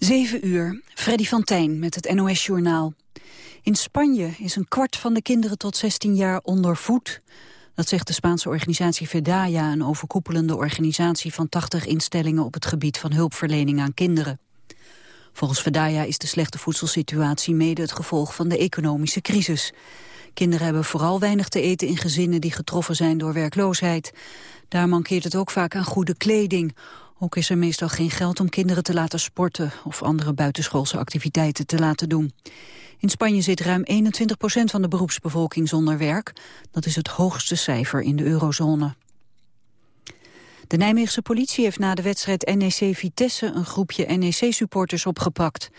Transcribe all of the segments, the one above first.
7 uur, Freddy van Tijn met het NOS-journaal. In Spanje is een kwart van de kinderen tot 16 jaar ondervoed. Dat zegt de Spaanse organisatie Fedaya, een overkoepelende organisatie van 80 instellingen op het gebied van hulpverlening aan kinderen. Volgens Fedaya is de slechte voedselsituatie mede het gevolg van de economische crisis. Kinderen hebben vooral weinig te eten in gezinnen die getroffen zijn door werkloosheid. Daar mankeert het ook vaak aan goede kleding. Ook is er meestal geen geld om kinderen te laten sporten of andere buitenschoolse activiteiten te laten doen. In Spanje zit ruim 21 procent van de beroepsbevolking zonder werk. Dat is het hoogste cijfer in de eurozone. De Nijmeegse politie heeft na de wedstrijd NEC Vitesse een groepje NEC-supporters opgepakt.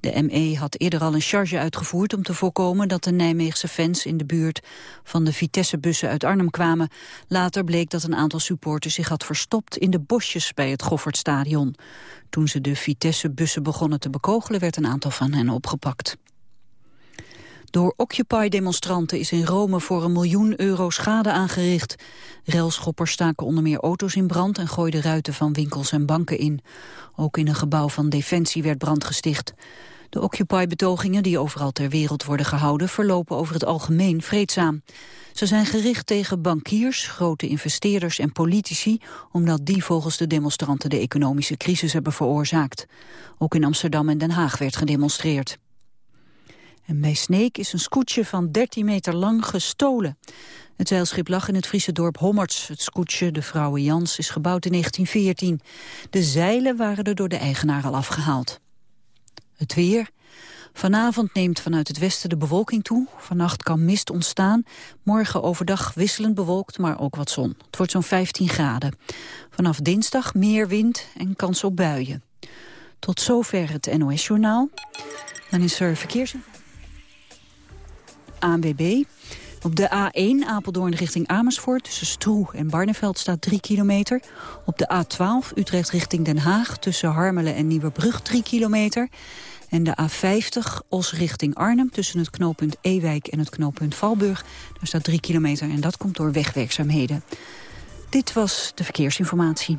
De ME had eerder al een charge uitgevoerd om te voorkomen dat de Nijmeegse fans in de buurt van de Vitesse-bussen uit Arnhem kwamen. Later bleek dat een aantal supporters zich had verstopt in de bosjes bij het Goffertstadion. Toen ze de Vitesse-bussen begonnen te bekogelen werd een aantal van hen opgepakt. Door Occupy-demonstranten is in Rome voor een miljoen euro schade aangericht. Relschoppers staken onder meer auto's in brand en gooiden ruiten van winkels en banken in. Ook in een gebouw van Defensie werd brand gesticht. De Occupy-betogingen die overal ter wereld worden gehouden... verlopen over het algemeen vreedzaam. Ze zijn gericht tegen bankiers, grote investeerders en politici... omdat die volgens de demonstranten de economische crisis hebben veroorzaakt. Ook in Amsterdam en Den Haag werd gedemonstreerd. En bij Sneek is een scootje van 13 meter lang gestolen. Het zeilschip lag in het Friese dorp Hommerts. Het scootje, de vrouwe Jans, is gebouwd in 1914. De zeilen waren er door de eigenaar al afgehaald. Het weer. Vanavond neemt vanuit het westen de bewolking toe. Vannacht kan mist ontstaan. Morgen overdag wisselend bewolkt, maar ook wat zon. Het wordt zo'n 15 graden. Vanaf dinsdag meer wind en kans op buien. Tot zover het NOS-journaal. Dan is er verkeersinformatie. ANWB. Op de A1 Apeldoorn richting Amersfoort tussen Stroe en Barneveld staat 3 kilometer. Op de A12 Utrecht richting Den Haag tussen Harmelen en Nieuwebrug 3 kilometer. En de A50 Os richting Arnhem tussen het knooppunt Ewijk en het knooppunt Valburg. Daar staat 3 kilometer en dat komt door wegwerkzaamheden. Dit was de verkeersinformatie.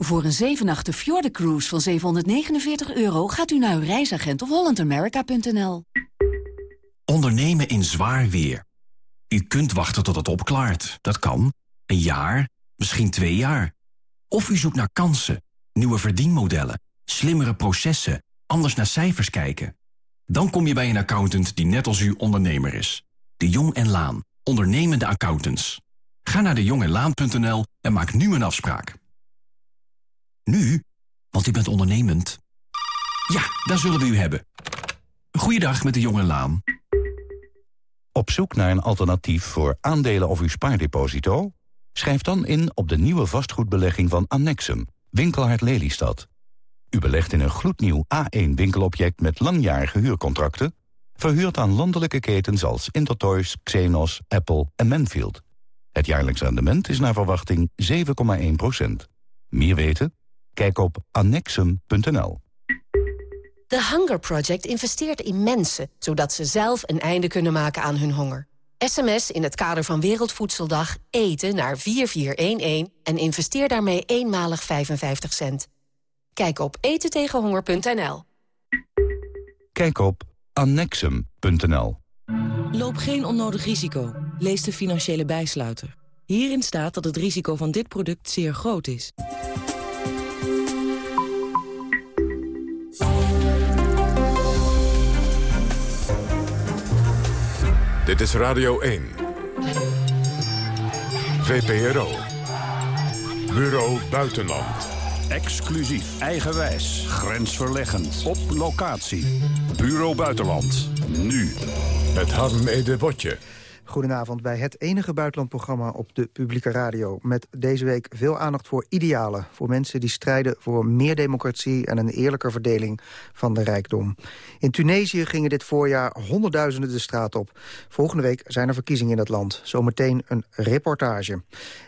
Voor een 7 Fjorden Cruise van 749 euro gaat u naar uw reisagent of hollandamerica.nl. Ondernemen in zwaar weer. U kunt wachten tot het opklaart. Dat kan. Een jaar, misschien twee jaar. Of u zoekt naar kansen, nieuwe verdienmodellen, slimmere processen, anders naar cijfers kijken. Dan kom je bij een accountant die net als u ondernemer is. De Jong en Laan, ondernemende accountants. Ga naar dejongenlaan.nl en maak nu een afspraak. Nu? Want u bent ondernemend. Ja, daar zullen we u hebben. Goeiedag met de jonge Laan. Op zoek naar een alternatief voor aandelen of uw spaardeposito? Schrijf dan in op de nieuwe vastgoedbelegging van Annexum, Winkelhard Lelystad. U belegt in een gloednieuw A1-winkelobject met langjarige huurcontracten... verhuurd aan landelijke ketens als Intertoys, Xenos, Apple en Manfield. Het jaarlijks rendement is naar verwachting 7,1% Meer weten? Kijk op annexum.nl. The Hunger Project investeert in mensen... zodat ze zelf een einde kunnen maken aan hun honger. SMS in het kader van Wereldvoedseldag eten naar 4411... en investeer daarmee eenmalig 55 cent. Kijk op etentegenhonger.nl. Kijk op annexum.nl. Loop geen onnodig risico. Lees de financiële bijsluiter. Hierin staat dat het risico van dit product zeer groot is. Dit is Radio 1. VPRO. Bureau Buitenland. Exclusief, eigenwijs, grensverleggend, op locatie. Bureau Buitenland, nu. Met Harm Ede Botje. Goedenavond bij het enige buitenlandprogramma op de publieke radio. Met deze week veel aandacht voor idealen. Voor mensen die strijden voor meer democratie en een eerlijke verdeling van de rijkdom. In Tunesië gingen dit voorjaar honderdduizenden de straat op. Volgende week zijn er verkiezingen in dat land. Zometeen een reportage.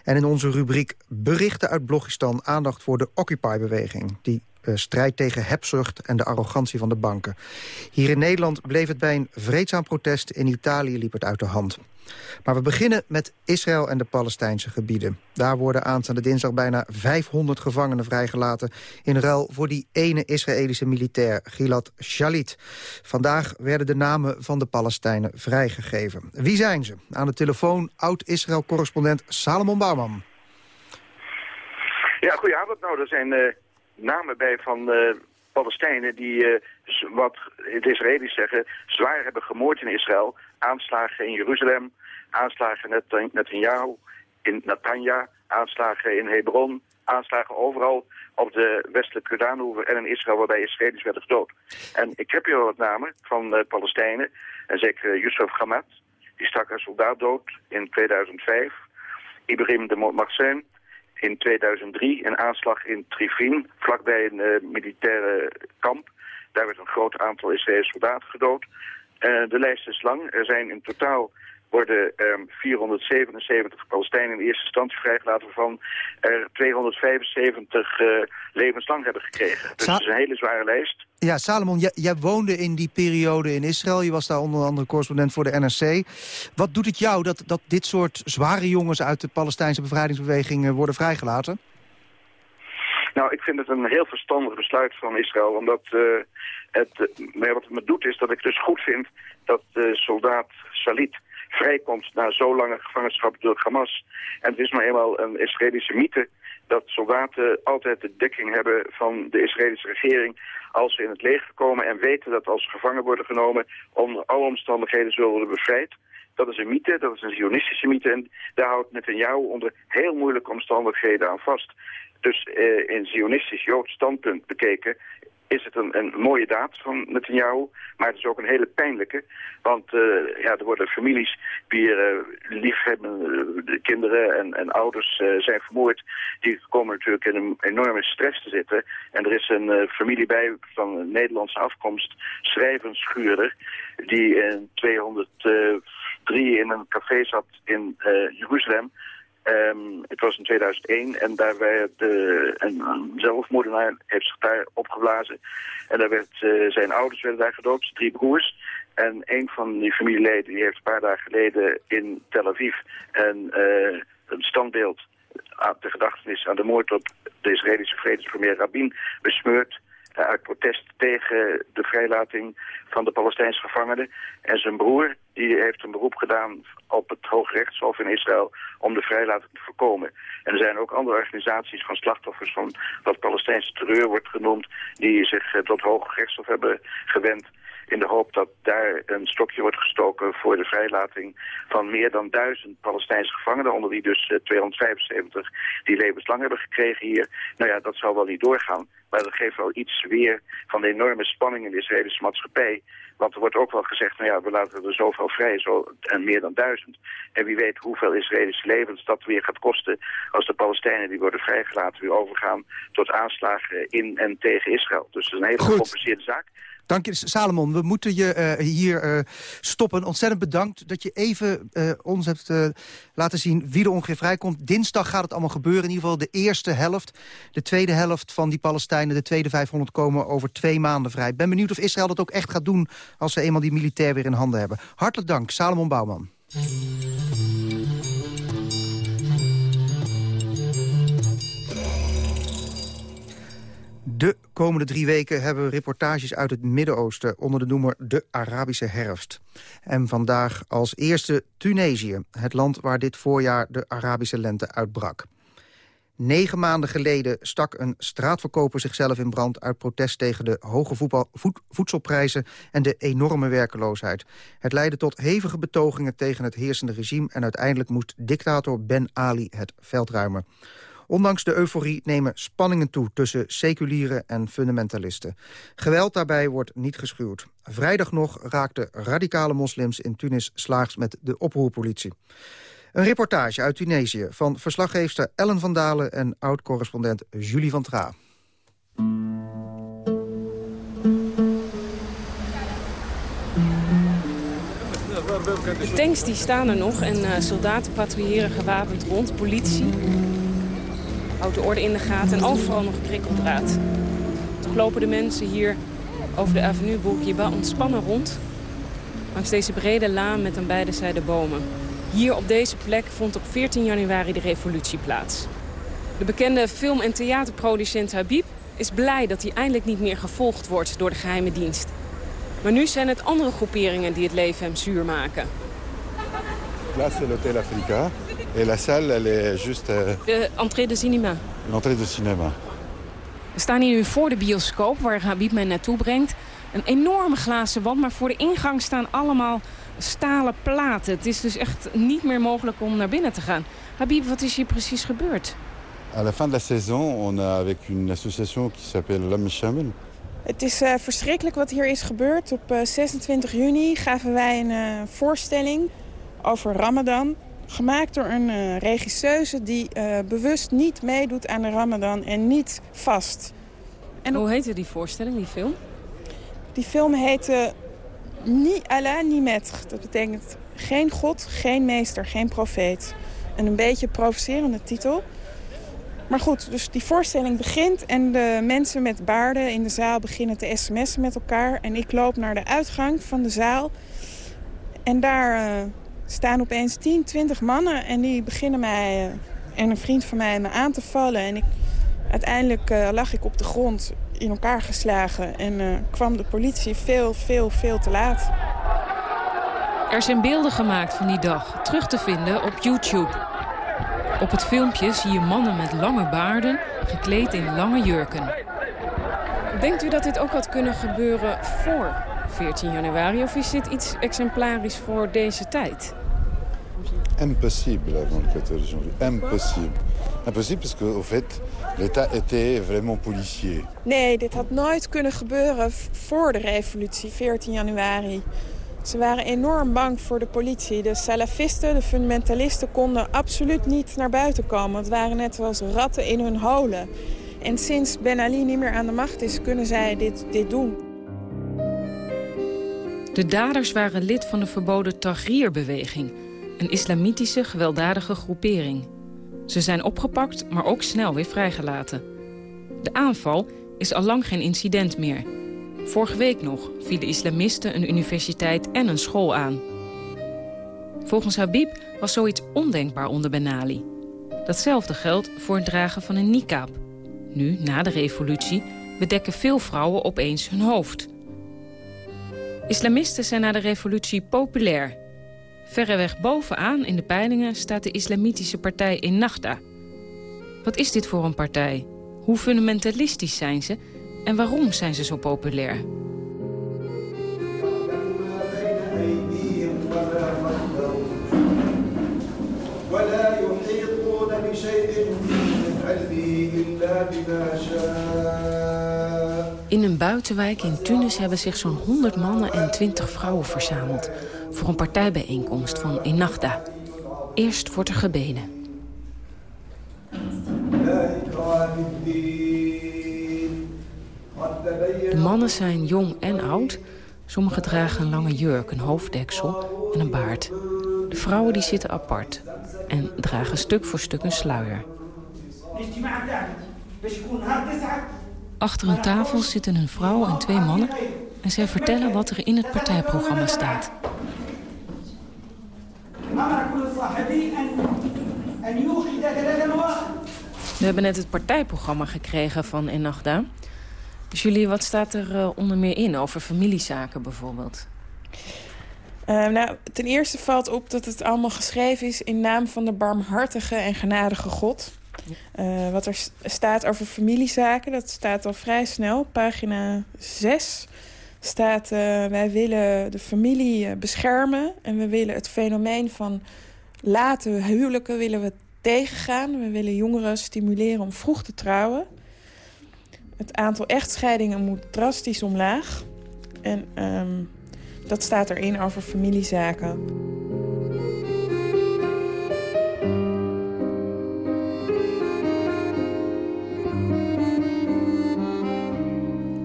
En in onze rubriek Berichten uit Blogistan aandacht voor de Occupy-beweging... die strijd tegen hebzucht en de arrogantie van de banken. Hier in Nederland bleef het bij een vreedzaam protest. In Italië liep het uit de hand. Maar we beginnen met Israël en de Palestijnse gebieden. Daar worden aanstaande dinsdag bijna 500 gevangenen vrijgelaten... in ruil voor die ene Israëlische militair, Gilad Shalit. Vandaag werden de namen van de Palestijnen vrijgegeven. Wie zijn ze? Aan de telefoon oud-Israël-correspondent Salomon Bouwman. Ja, goedenavond. Nou, er zijn uh, namen bij van uh, Palestijnen die, uh, wat het Israëli's zeggen, zwaar hebben gemoord in Israël. Aanslagen in Jeruzalem, aanslagen in Netanyahu, in Natanja, aanslagen in Hebron, aanslagen overal op de westelijke Jordaanhoever en in Israël waarbij Israëli's werden gedood. En ik heb hier wat namen van uh, Palestijnen, en zeker Yusuf Hamad, die stak een soldaat dood in 2005. Ibrahim de Marcin, in 2003 een aanslag in Trifin, vlakbij een uh, militaire kamp. Daar werd een groot aantal Israëlische soldaten gedood. Uh, de lijst is lang. Er zijn in totaal worden um, 477 Palestijnen in eerste instantie vrijgelaten... waarvan er 275 uh, levenslang hebben gekregen. Dus het is een hele zware lijst. Ja, Salomon, jij, jij, woonde in die periode in Israël. Je was daar onder andere correspondent voor de NRC. Wat doet het jou dat, dat dit soort zware jongens... uit de Palestijnse bevrijdingsbeweging worden vrijgelaten? Nou, ik vind het een heel verstandig besluit van Israël. Omdat uh, het, wat het me doet is dat ik dus goed vind dat de soldaat Salit vrijkomt na zo lange gevangenschap door Hamas. En het is maar eenmaal een Israëlische mythe dat soldaten altijd de dekking hebben van de Israëlische regering als ze in het leger komen en weten dat als ze gevangen worden genomen onder alle omstandigheden zullen worden bevrijd. Dat is een mythe, dat is een zionistische mythe en daar houdt Netanyahu onder heel moeilijke omstandigheden aan vast. Dus eh, in zionistisch-joods standpunt bekeken is het een, een mooie daad van Netanyahu, maar het is ook een hele pijnlijke. Want uh, ja, er worden families die uh, liefhebben, uh, de kinderen en, en ouders zijn vermoord. Die komen natuurlijk in een enorme stress te zitten. En er is een familie bij van Nederlandse afkomst, schrijvenschuurder, die in 203 in een café zat in Jeruzalem Um, het was in 2001 en daar werd uh, een, een, zelfmoordenaar heeft zich daar opgeblazen. En daar werd, uh, zijn ouders werden daar gedood, drie broers. En een van die familieleden die heeft een paar dagen geleden in Tel Aviv een, een standbeeld aan de gedachtenis aan de moord op de Israëlische vredespremier Rabin besmeurd uit protest tegen de vrijlating van de Palestijnse gevangenen. En zijn broer die heeft een beroep gedaan op het Hoogrechtshof in Israël om de vrijlating te voorkomen. En er zijn ook andere organisaties van slachtoffers van wat Palestijnse terreur wordt genoemd, die zich eh, tot Hoogrechtshof hebben gewend in de hoop dat daar een stokje wordt gestoken voor de vrijlating van meer dan duizend Palestijnse gevangenen, onder wie dus 275 eh, die levenslang hebben gekregen hier. Nou ja, dat zal wel niet doorgaan, maar dat geeft wel iets weer van de enorme spanning in de Israëlische maatschappij. Want er wordt ook wel gezegd, nou ja, we laten er zoveel vrij, zo, en meer dan duizend. En wie weet hoeveel Israëlische levens dat weer gaat kosten als de Palestijnen die worden vrijgelaten weer overgaan tot aanslagen in en tegen Israël. Dus het is een hele gecompliceerde zaak. Dank je, Salomon. We moeten je uh, hier uh, stoppen. Ontzettend bedankt dat je even uh, ons hebt laten zien wie er ongeveer vrijkomt. Dinsdag gaat het allemaal gebeuren. In ieder geval de eerste helft. De tweede helft van die Palestijnen, de tweede 500, komen over twee maanden vrij. Ik ben benieuwd of Israël dat ook echt gaat doen... als ze eenmaal die militair weer in handen hebben. Hartelijk dank, Salomon Bouwman. De komende drie weken hebben we reportages uit het Midden-Oosten... onder de noemer De Arabische Herfst. En vandaag als eerste Tunesië, het land waar dit voorjaar de Arabische lente uitbrak. Negen maanden geleden stak een straatverkoper zichzelf in brand... uit protest tegen de hoge voedselprijzen en de enorme werkeloosheid. Het leidde tot hevige betogingen tegen het heersende regime... en uiteindelijk moest dictator Ben Ali het veld ruimen. Ondanks de euforie nemen spanningen toe tussen seculieren en fundamentalisten. Geweld daarbij wordt niet geschuwd. Vrijdag nog raakten radicale moslims in Tunis slaags met de oproerpolitie. Een reportage uit Tunesië van verslaggeefster Ellen van Dalen... en oud-correspondent Julie van Traa. De tanks die staan er nog en uh, soldaten patrouilleren gewapend rond. Politie houdt de orde in de gaten en overal nog prikkeldraad. Toch lopen de mensen hier over de avenue Bourguiba ontspannen rond... langs deze brede laan met aan beide zijden bomen. Hier op deze plek vond op 14 januari de revolutie plaats. De bekende film- en theaterproducent Habib is blij dat hij eindelijk niet meer gevolgd wordt door de geheime dienst. Maar nu zijn het andere groeperingen die het leven hem zuur maken. Là, c'est l'hôtel Africa. Et la salle, elle est juste... Euh... De entrée de cinéma. L'entrée de cinéma. We staan hier nu voor de bioscoop waar Habib mij naartoe brengt. Een enorme glazen wand, maar voor de ingang staan allemaal stalen platen. Het is dus echt niet meer mogelijk om naar binnen te gaan. Habib, wat is hier precies gebeurd? À la fin de la saison, on a avec une association qui s'appelle L'Homme Chamel. Het is uh, verschrikkelijk wat hier is gebeurd. Op uh, 26 juni gaven wij een uh, voorstelling over Ramadan. Gemaakt door een uh, regisseuse die uh, bewust niet meedoet aan de Ramadan en niet vast. En Hoe heette die voorstelling, die film? Die film heette Ni Allah, ni maître. Dat betekent geen God, geen meester, geen profeet. En een beetje provocerende titel. Maar goed, dus die voorstelling begint en de mensen met baarden in de zaal beginnen te sms'en met elkaar. En ik loop naar de uitgang van de zaal. En daar uh, staan opeens 10, 20 mannen en die beginnen mij uh, en een vriend van mij me aan te vallen. En ik, uiteindelijk uh, lag ik op de grond in elkaar geslagen en kwam de politie veel, veel, veel te laat. Er zijn beelden gemaakt van die dag, terug te vinden op YouTube. Op het filmpje zie je mannen met lange baarden, gekleed in lange jurken. Denkt u dat dit ook had kunnen gebeuren voor 14 januari? Of is dit iets exemplarisch voor deze tijd? Impossible avant le 14 janvier. Impossible. Impossible parce qu'au fait, l'État était vraiment policier. Nee, dit had nooit kunnen gebeuren voor de revolutie, 14 januari. Ze waren enorm bang voor de politie. De salafisten, de fundamentalisten, konden absoluut niet naar buiten komen. Het waren net als ratten in hun holen. En sinds Ben Ali niet meer aan de macht is, kunnen zij dit, dit doen. De daders waren lid van de verboden Tahrir-beweging. Een islamitische gewelddadige groepering. Ze zijn opgepakt, maar ook snel weer vrijgelaten. De aanval is al lang geen incident meer... Vorige week nog vielen islamisten een universiteit en een school aan. Volgens Habib was zoiets ondenkbaar onder Ben Ali. Datzelfde geldt voor het dragen van een niqab. Nu, na de revolutie, bedekken veel vrouwen opeens hun hoofd. Islamisten zijn na de revolutie populair. Verreweg bovenaan in de peilingen staat de islamitische partij Ennahda. Wat is dit voor een partij? Hoe fundamentalistisch zijn ze en waarom zijn ze zo populair? In een buitenwijk in Tunis hebben zich zo'n 100 mannen en 20 vrouwen verzameld... voor een partijbijeenkomst van Ennahda. Eerst wordt er gebeden. De mannen zijn jong en oud. Sommigen dragen een lange jurk, een hoofddeksel en een baard. De vrouwen die zitten apart en dragen stuk voor stuk een sluier. Achter een tafel zitten een vrouw en twee mannen... en zij vertellen wat er in het partijprogramma staat. We hebben net het partijprogramma gekregen van Ennahda. Dus jullie, wat staat er uh, onder meer in over familiezaken bijvoorbeeld? Uh, nou, ten eerste valt op dat het allemaal geschreven is in naam van de barmhartige en genadige God. Uh, wat er staat over familiezaken, dat staat al vrij snel. Pagina 6 staat, wij willen de familie beschermen. En we willen het fenomeen van late huwelijken willen we tegengaan. We willen jongeren stimuleren om vroeg te trouwen. Het aantal echtscheidingen moet drastisch omlaag. En um, dat staat erin over familiezaken.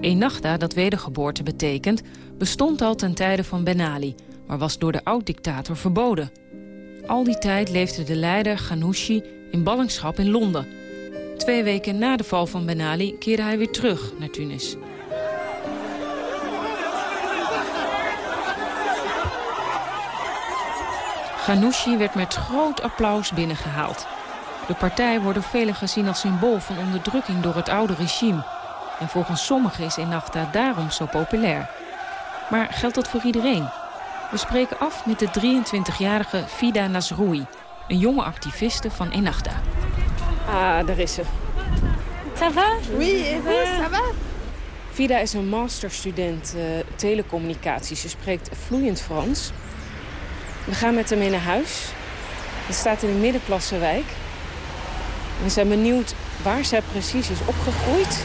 Enachta, dat wedergeboorte betekent, bestond al ten tijde van Ben Ali... maar was door de oud-dictator verboden. Al die tijd leefde de leider Ghanouchi in ballingschap in Londen. Twee weken na de val van Ben Ali keerde hij weer terug naar Tunis. Ghanouchi werd met groot applaus binnengehaald. De partij wordt door velen gezien als symbool van onderdrukking door het oude regime. En volgens sommigen is Ennahda daarom zo populair. Maar geldt dat voor iedereen? We spreken af met de 23-jarige Fida Nasroui, een jonge activiste van Ennahda. Ah, daar is ze. Ça va? Oui, et vous, ça va? Fida is een masterstudent uh, telecommunicatie. Ze spreekt vloeiend Frans. We gaan met hem mee naar huis. Het staat in een middenklassewijk. We zijn benieuwd waar zij precies is opgegroeid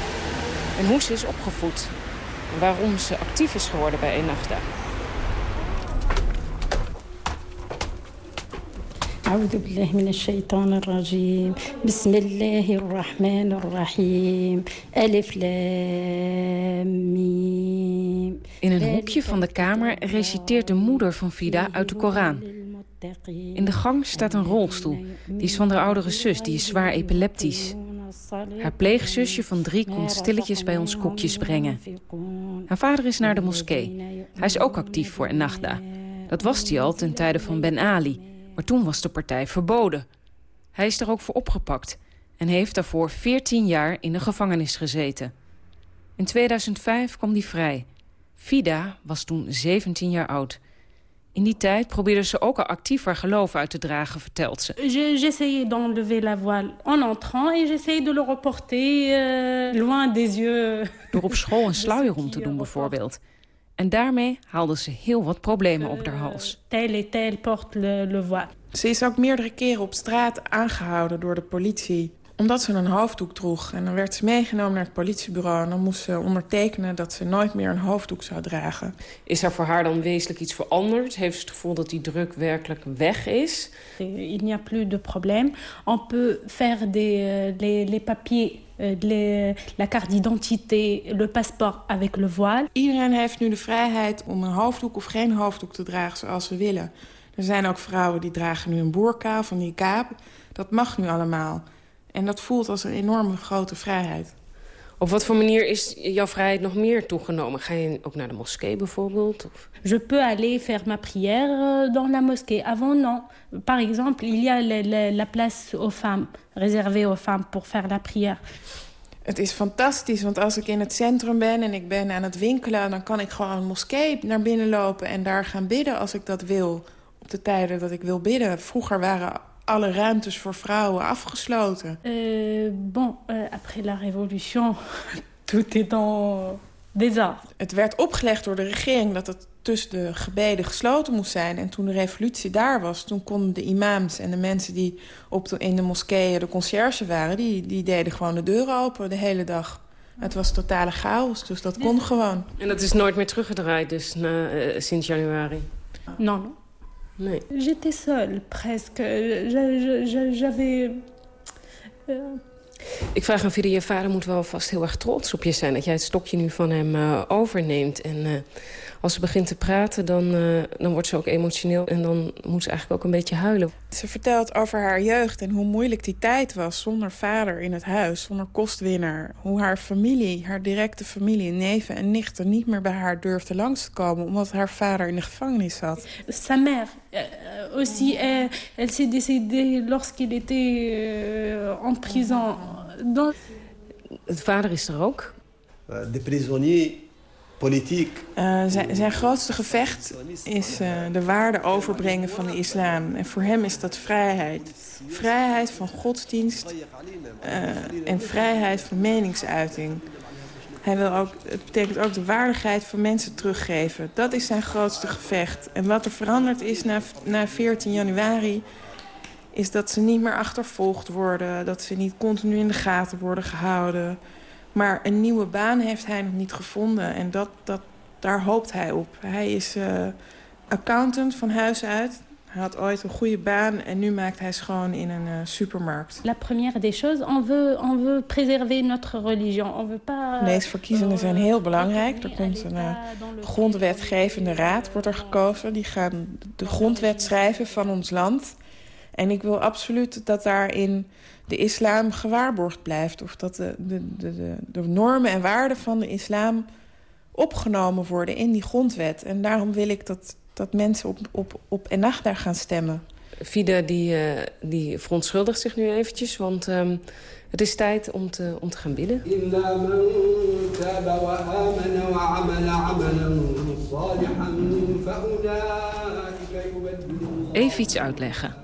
en hoe ze is opgevoed. En waarom ze actief is geworden bij Ennahda. أعوذ بالله من الشيطان الرجيم بسم الله الرحمن الرحيم ألف لام ميم In een hoekje van de kamer reciteert de moeder van Vida uit de Koran. In de gang staat een rolstoel. Die is van haar oudere zus, die is zwaar epileptisch. Haar pleegzusje van drie komt stilletjes bij ons koekjes brengen. Haar vader is naar de moskee. Hij is ook actief voor Ennahda. Dat was hij al ten tijde van Ben Ali. Maar toen was de partij verboden. Hij is er ook voor opgepakt en heeft daarvoor 14 jaar in de gevangenis gezeten. In 2005 kwam hij vrij. Fida was toen 17 jaar oud. In die tijd probeerde ze ook al actief haar geloof uit te dragen, vertelt ze. J'essayais d'enlever la voile en entrant et j'essayais de le reporter euh, loin des yeux. Door op school een sluier om te doen bijvoorbeeld. En daarmee haalde ze heel wat problemen op haar hals. Tel et tel porte le, le voile. Ze is ook meerdere keren op straat aangehouden door de politie omdat ze een hoofddoek droeg. En dan werd ze meegenomen naar het politiebureau... en dan moest ze ondertekenen dat ze nooit meer een hoofddoek zou dragen. Is er voor haar dan wezenlijk iets veranderd? Heeft ze het gevoel dat die druk werkelijk weg is? Il n'y a plus de problème. On peut faire des, les, les papiers les, la carte d'identité, le passeport avec le voile. Iedereen heeft nu de vrijheid om een hoofddoek of geen hoofddoek te dragen zoals ze willen. Er zijn ook vrouwen die dragen nu een boerka of een kaap. Dat mag nu allemaal. En dat voelt als een enorme grote vrijheid. Op wat voor manier is jouw vrijheid nog meer toegenomen? Ga je ook naar de moskee bijvoorbeeld? Of? Je peux aller faire ma prière dans la mosquée. Avant, non. Par exemple, il y a la, la, la place aux femmes, réservée aux femmes pour faire la prière. Het is fantastisch, want als ik in het centrum ben en ik ben aan het winkelen... dan kan ik gewoon een moskee naar binnen lopen en daar gaan bidden als ik dat wil. Op de tijden dat ik wil bidden. Vroeger waren alle ruimtes voor vrouwen afgesloten. Uh, bon, uh, après la révolution, tout est en désordre. Het werd opgelegd door de regering dat het tussen de gebeden gesloten moest zijn. En toen de revolutie daar was, toen konden de imams en de mensen die op de, in de moskeeën de conciërge waren... Die, die deden gewoon de deuren open de hele dag. Het was totale chaos, dus dat kon gewoon. En dat is nooit meer teruggedraaid dus na, uh, sinds januari? Non, non. Nee. J'étais seule, presque. J'avais... Uh... Ik vraag aan Vida, je vader moet wel vast heel erg trots op je zijn... dat jij het stokje nu van hem uh, overneemt. En uh, als ze begint te praten, dan, uh, dan wordt ze ook emotioneel... en dan moet ze eigenlijk ook een beetje huilen. Ze vertelt over haar jeugd en hoe moeilijk die tijd was... zonder vader in het huis, zonder kostwinner. Hoe haar familie, haar directe familie, neven en nichten... niet meer bij haar durfden langs te komen... omdat haar vader in de gevangenis zat. Sa mère euh, aussi, elle, elle s'est décédée lorsqu'il était euh, en prison. Donc... Het vader is er ook. De prisonniers politiek. Uh, zijn, zijn, grootste gevecht is uh, de waarde overbrengen van de islam. En voor hem is dat vrijheid. Vrijheid van godsdienst uh, en vrijheid van meningsuiting. Hij wil ook, het betekent ook de waardigheid van mensen teruggeven. Dat is zijn grootste gevecht. En wat er veranderd is na, na 14 januari... is dat ze niet meer achtervolgd worden. Dat ze niet continu in de gaten worden gehouden. Maar een nieuwe baan heeft hij nog niet gevonden. En dat, dat, daar hoopt hij op. Hij is uh, accountant van huis uit. Hij had ooit een goede baan en nu maakt hij schoon in een uh, supermarkt. La première des choses, on veut, on veut préserver notre religion. On veut pas... Deze verkiezingen zijn heel belangrijk. Er komt een uh, grondwetgevende raad, wordt er gekozen. Die gaan de grondwet schrijven van ons land. En ik wil absoluut dat daarin de islam gewaarborgd blijft. Of dat de, de, de, de normen en waarden van de islam opgenomen worden in die grondwet. En daarom wil ik dat, dat mensen op, op, op Ennahda gaan stemmen. Fida die, uh, die verontschuldigt zich nu eventjes, want um, het is tijd om te, om te gaan bidden. Even iets uitleggen.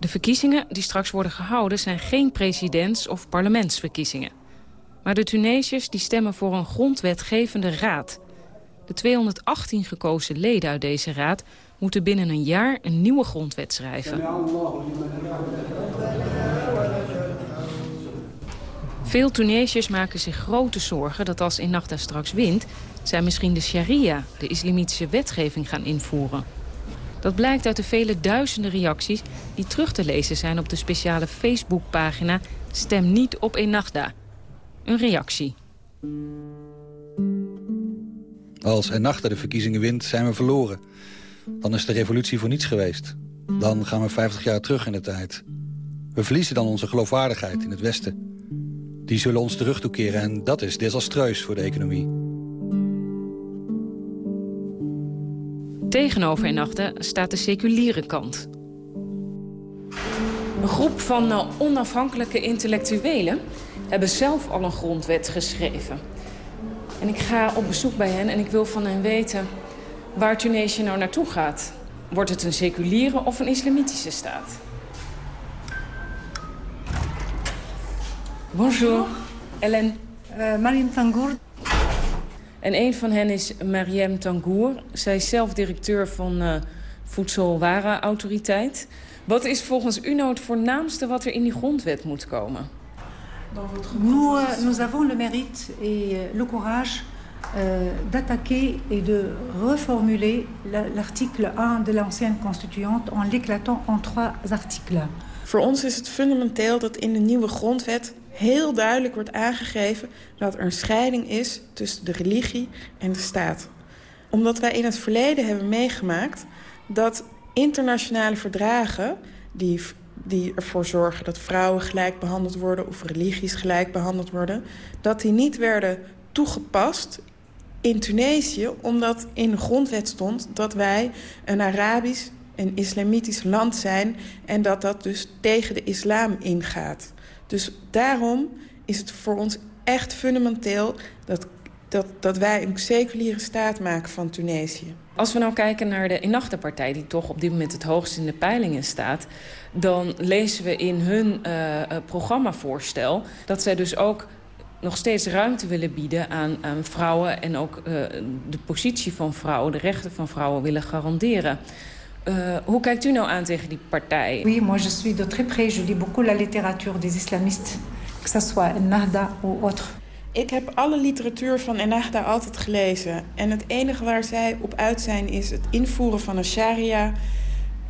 De verkiezingen die straks worden gehouden zijn geen presidents- of parlementsverkiezingen. Maar de Tunesiërs die stemmen voor een grondwetgevende raad. De 218 gekozen leden uit deze raad moeten binnen een jaar een nieuwe grondwet schrijven. Veel Tunesiërs maken zich grote zorgen dat als Ennahda straks wint... zij misschien de sharia, de islamitische wetgeving, gaan invoeren. Dat blijkt uit de vele duizenden reacties die terug te lezen zijn op de speciale Facebookpagina Stem niet op Ennahda. Een reactie. Als Ennahda de verkiezingen wint, zijn we verloren. Dan is de revolutie voor niets geweest. Dan gaan we 50 jaar terug in de tijd. We verliezen dan onze geloofwaardigheid in het Westen. Die zullen ons terug toekeren en dat is desastreus voor de economie. Tegenover Ennahda staat de seculiere kant. Een groep van uh, onafhankelijke intellectuelen hebben zelf al een grondwet geschreven. En ik ga op bezoek bij hen en ik wil van hen weten waar Tunesië nou naartoe gaat. Wordt het een seculiere of een islamitische staat? Bonjour. Ellen. Uh, Mariam Tangour. En een van hen is Mariam Tangour. Zij is zelf directeur van uh, Voedselwarenautoriteit. Wat is volgens u nou het voornaamste wat er in die grondwet moet komen? Nous, euh, nous avons le mérite et euh, le courage euh, d'attaquer et de reformuler l'article 1 de l'ancienne constituante en l'éclatant en trois articles. Voor ons is het fundamenteel dat in de nieuwe grondwet heel duidelijk wordt aangegeven dat er een scheiding is tussen de religie en de staat. Omdat wij in het verleden hebben meegemaakt dat internationale verdragen die, die ervoor zorgen dat vrouwen gelijk behandeld worden of religies gelijk behandeld worden, dat die niet werden toegepast in Tunesië, omdat in de grondwet stond dat wij een Arabisch een islamitisch land zijn en dat dat dus tegen de islam ingaat. Dus daarom is het voor ons echt fundamenteel dat, dat, dat wij een seculiere staat maken van Tunesië. Als we nou kijken naar de Ennahda-partij... die toch op dit moment het hoogst in de peilingen staat... dan lezen we in hun uh, programmavoorstel dat zij dus ook nog steeds ruimte willen bieden aan, vrouwen... en ook uh, de positie van vrouwen, de rechten van vrouwen willen garanderen. Uh, hoe kijkt u nou aan tegen die partij? Oui, moi je suis de très près. Je lis beaucoup la littérature des islamistes, que ce soit Ennahda ou autre. Ik heb alle literatuur van Ennahda altijd gelezen. En het enige waar zij op uit zijn is het invoeren van een sharia...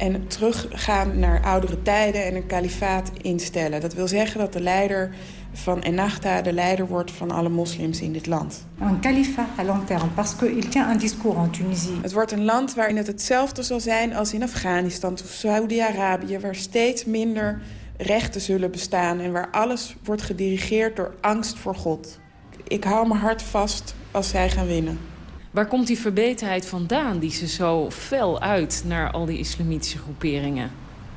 en teruggaan naar oudere tijden en een kalifaat instellen. Dat wil zeggen dat de leider van Ennahda de leider wordt van alle moslims in dit land. Een kalifa à long terme, parce qu'il tient un discours en Tunisie. Het wordt een land waarin het hetzelfde zal zijn als in Afghanistan of Saudi-Arabië... waar steeds minder rechten zullen bestaan... en waar alles wordt gedirigeerd door angst voor God. Ik hou mijn hart vast als zij gaan winnen. Waar komt die verbeterheid vandaan die ze zo fel uit naar al die islamitische groeperingen?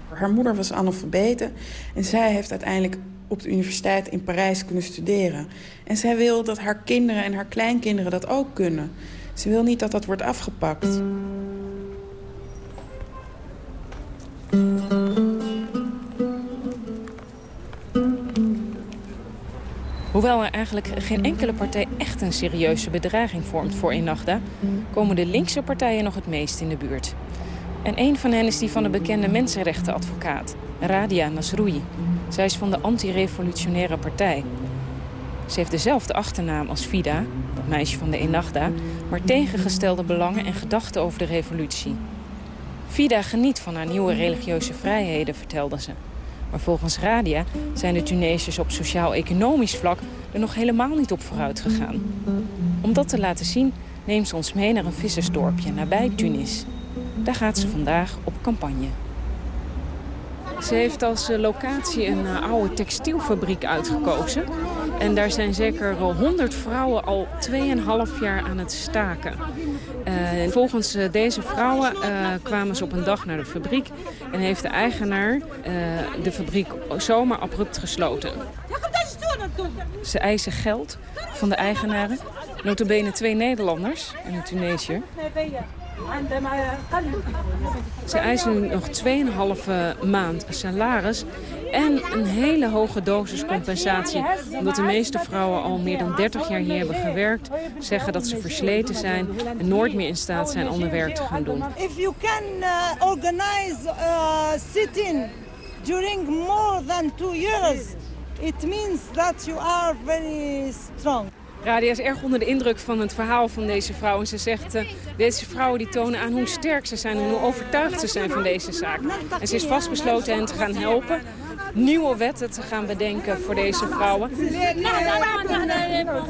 Haar moeder was analfabete en zij heeft uiteindelijk op de universiteit in Parijs kunnen studeren. En zij wil dat haar kinderen en haar kleinkinderen dat ook kunnen. Ze wil niet dat dat wordt afgepakt. Hoewel er eigenlijk geen enkele partij echt een serieuze bedreiging vormt voor Ennahda... komen de linkse partijen nog het meest in de buurt. En een van hen is die van de bekende mensenrechtenadvocaat, Radia Nasroui. Zij is van de anti-revolutionaire partij. Ze heeft dezelfde achternaam als Fida, dat meisje van de Ennahda... maar tegengestelde belangen en gedachten over de revolutie. Fida geniet van haar nieuwe religieuze vrijheden, vertelde ze. Maar volgens Radia zijn de Tunesiërs op sociaal-economisch vlak er nog helemaal niet op vooruit gegaan. Om dat te laten zien neemt ze ons mee naar een vissersdorpje nabij Tunis. Daar gaat ze vandaag op campagne. Ze heeft als eh, locatie een eh, oude textielfabriek uitgekozen. En daar zijn zeker 100 vrouwen al 2,5 jaar aan het staken. Uh, volgens deze vrouwen kwamen ze op een dag naar de fabriek... en heeft de eigenaar de fabriek zomaar abrupt gesloten. Ze eisen geld van de eigenaren. Notabene twee Nederlanders en een Tunesiër. Ze eisen nog 2,5 maand salaris en een hele hoge dosis compensatie. Omdat de meeste vrouwen al meer dan 30 jaar hier hebben gewerkt. Zeggen dat ze versleten zijn en nooit meer in staat zijn ander werk te gaan doen. If you can uh, organize a sit-in during more than two years, it means that you are very strong. Radia is erg onder de indruk van het verhaal van deze vrouw. En ze zegt, uh, deze vrouwen die tonen aan hoe sterk ze zijn en hoe overtuigd ze zijn van deze zaak. En ze is vastbesloten hen te gaan helpen nieuwe wetten te gaan bedenken voor deze vrouwen.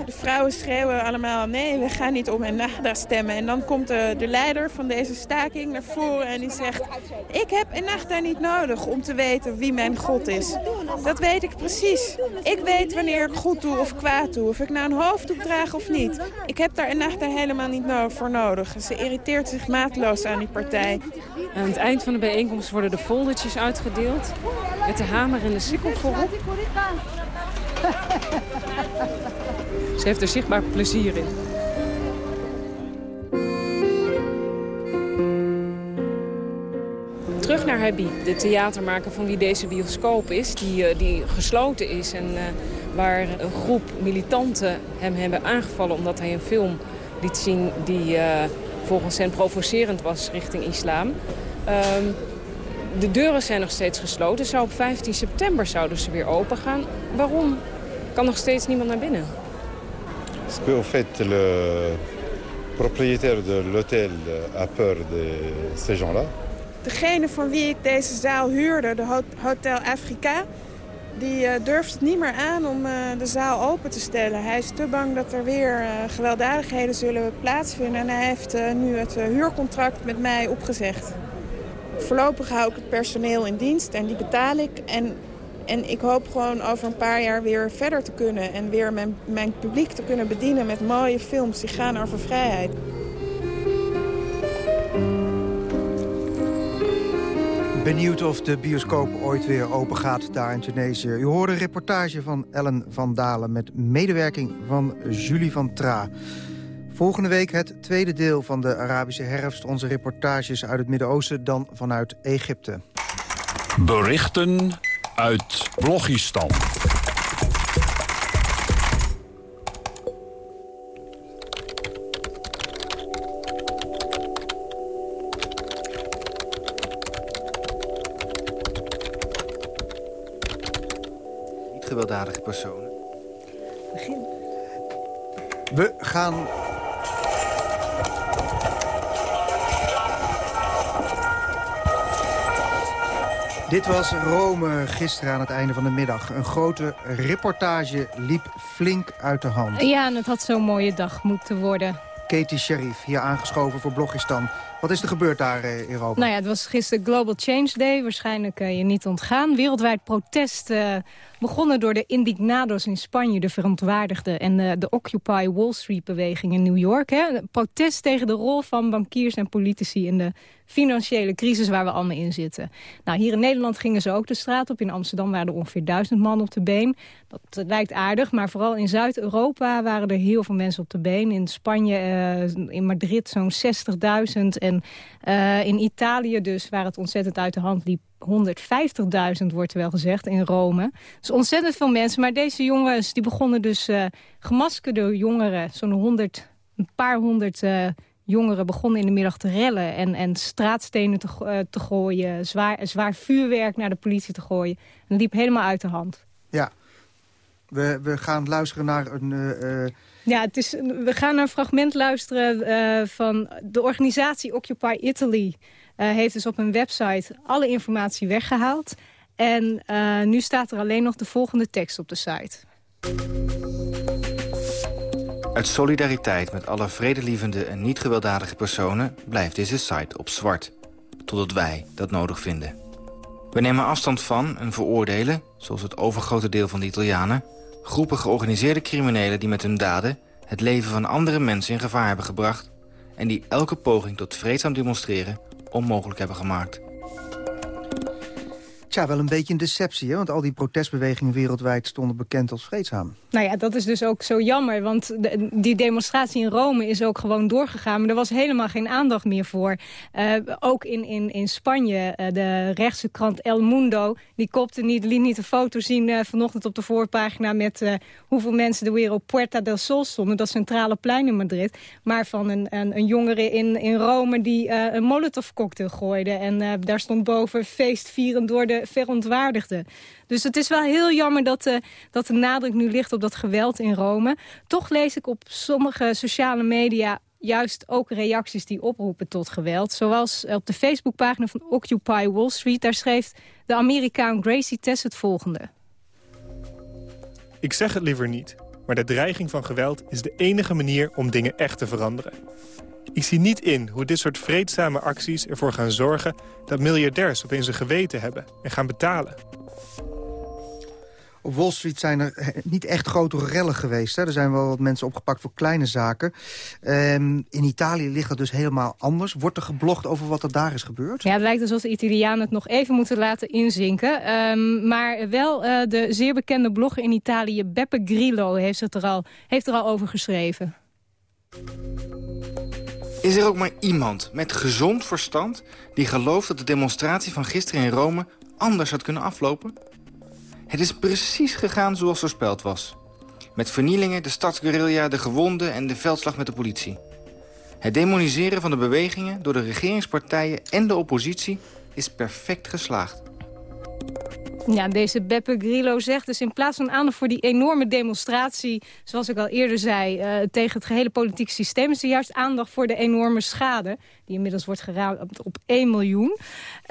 De vrouwen schreeuwen allemaal nee, we gaan niet om en Ennahda stemmen. En dan komt de, de leider van deze staking naar voren en die zegt... ik heb Ennahda niet nodig om te weten wie mijn God is. Dat weet ik precies. Ik weet wanneer ik goed doe of kwaad doe. Of ik nou een hoofddoek draag of niet. Ik heb daar Ennahda helemaal niet voor nodig. Ze irriteert zich maatloos aan die partij. Aan het eind van de bijeenkomst worden de foldertjes uitgedeeld. Met de hamer en de sikkel voorop. Ze heeft er zichtbaar plezier in. Terug naar Habib, de theatermaker van wie deze bioscoop is, die, uh, die gesloten is en uh, waar een groep militanten hem hebben aangevallen omdat hij een film liet zien die uh, volgens hen provocerend was richting islam. Um, de deuren zijn nog steeds gesloten. Zou op 15 september zouden ze weer open gaan. Waarom kan nog steeds niemand naar binnen? Parce qu'en fait, le propriétaire de l'hôtel a peur de ces gens-là. Degene van wie ik deze zaal huurde, de Hotel Afrika... die uh, durft het niet meer aan om uh, de zaal open te stellen. Hij is te bang dat er weer uh, gewelddadigheden zullen plaatsvinden... en hij heeft nu het huurcontract met mij opgezegd. Voorlopig hou ik het personeel in dienst en die betaal ik. En, en ik hoop gewoon over een paar jaar weer verder te kunnen... en weer mijn, mijn publiek te kunnen bedienen met mooie films die gaan over vrijheid. Benieuwd of de bioscoop ooit weer open gaat daar in Tunesië. U hoorde een reportage van Ellen van Dalen... met medewerking van Julie van Tra. Volgende week het tweede deel van de Arabische herfst. Onze reportages uit het Midden-Oosten, dan vanuit Egypte. Berichten uit Blogistan. Niet gewelddadige personen. Begin. We gaan Dit was Rome gisteren aan het einde van de middag. Een grote reportage liep flink uit de hand. Ja, en het had zo'n mooie dag moeten worden. Katie Sharif, hier aangeschoven voor Blogistan. Wat is er gebeurd daar eh, in Rome? Nou ja, het was gisteren Global Change Day. Waarschijnlijk uh, je niet ontgaan. Wereldwijd protest uh, begonnen door de indignados in Spanje, de verontwaardigden... en de, de Occupy Wall Street-beweging in New York. Hè. Protest tegen de rol van bankiers en politici in de financiële crisis waar we allemaal in zitten. Nou, hier in Nederland gingen ze ook de straat op. In Amsterdam waren er ongeveer duizend man op de been. Dat lijkt aardig, maar vooral in Zuid-Europa waren er heel veel mensen op de been. In Spanje, uh, in Madrid zo'n 60.000 en in Italië dus, waar het ontzettend uit de hand liep, 150.000 wordt er wel gezegd in Rome. Dus ontzettend veel mensen. Maar deze jongens die begonnen dus uh, gemaskerde jongeren, zo'n 100, een paar honderd uh, jongeren begonnen in de middag te rellen... en, en straatstenen te, uh, te gooien, zwaar, zwaar vuurwerk naar de politie te gooien. En dat liep helemaal uit de hand. Ja, we, we gaan luisteren naar een... Ja, het is, we gaan naar een fragment luisteren van de organisatie Occupy Italy. Heeft dus op hun website alle informatie weggehaald. En nu staat er alleen nog de volgende tekst op de site. Uit solidariteit met alle vredelievende en niet gewelddadige personen... blijft deze site op zwart. Totdat wij dat nodig vinden. We nemen afstand van en veroordelen, zoals het overgrote deel van de Italianen... groepen georganiseerde criminelen die met hun daden... het leven van andere mensen in gevaar hebben gebracht... en die elke poging tot vreedzaam demonstreren onmogelijk hebben gemaakt. Tja, wel een beetje een deceptie, hè? want al die protestbewegingen wereldwijd stonden bekend als vreedzaam. Nou ja, dat is dus ook zo jammer, want de, die demonstratie in Rome is ook gewoon doorgegaan. Maar er was helemaal geen aandacht meer voor. Uh, ook in, in, in Spanje, uh, de rechtse krant El Mundo, die kopte niet, liet niet een foto zien uh, vanochtend op de voorpagina met hoeveel mensen er weer op Puerta del Sol stonden, dat centrale plein in Madrid. Maar van een, een, een jongere in, in Rome die een molotov cocktail gooide. En daar stond boven feestvierend door de verontwaardigden. Dus het is wel heel jammer dat, uh, dat de nadruk nu ligt op dat geweld in Rome. Toch lees ik op sommige sociale media juist ook reacties die oproepen tot geweld. Zoals op de Facebookpagina van Occupy Wall Street. Daar schreef de Amerikaan Gracie Tess het volgende. Ik zeg het liever niet, maar de dreiging van geweld is de enige manier om dingen echt te veranderen. Ik zie niet in hoe dit soort vreedzame acties ervoor gaan zorgen... dat miljardairs opeens een geweten hebben en gaan betalen. Op Wall Street zijn er niet echt grote rellen geweest. Hè. Er zijn wel wat mensen opgepakt voor kleine zaken. Um, in Italië ligt het dus helemaal anders. Wordt er geblogd over wat er daar is gebeurd? Ja, het lijkt alsof de Italianen het nog even moeten laten inzinken. Um, maar wel uh, de zeer bekende blogger in Italië, Beppe Grillo, heeft, het er, al, heeft er al over geschreven. Is er ook maar iemand met gezond verstand die gelooft dat de demonstratie van gisteren in Rome anders had kunnen aflopen? Het is precies gegaan zoals voorspeld was. Met vernielingen, de stadsguerrilla, de gewonden en de veldslag met de politie. Het demoniseren van de bewegingen door de regeringspartijen en de oppositie is perfect geslaagd. Ja, deze Beppe Grillo zegt dus in plaats van aandacht voor die enorme demonstratie... zoals ik al eerder zei, uh, tegen het gehele politieke systeem... is er juist aandacht voor de enorme schade... die inmiddels wordt geraamd op 1 miljoen.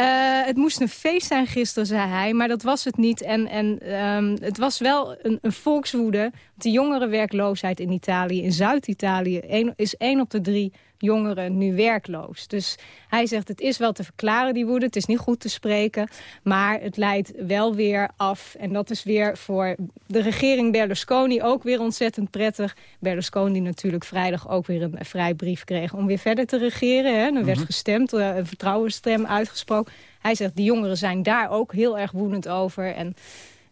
Uh, het moest een feest zijn gisteren, zei hij, maar dat was het niet. En, en um, het was wel een, een volkswoede. De jongerenwerkloosheid in Italië, in Zuid-Italië... is één op de drie jongeren nu werkloos. Dus hij zegt het is wel te verklaren die woede, het is niet goed te spreken... maar het leidt wel weer af. En dat is weer voor de regering Berlusconi ook weer ontzettend prettig. Berlusconi natuurlijk vrijdag ook weer een vrijbrief kreeg om weer verder te regeren. Hè. Er werd mhm. gestemd, eh, een vertrouwensstem uitgesproken. Hij zegt, de jongeren zijn daar ook heel erg woedend over... En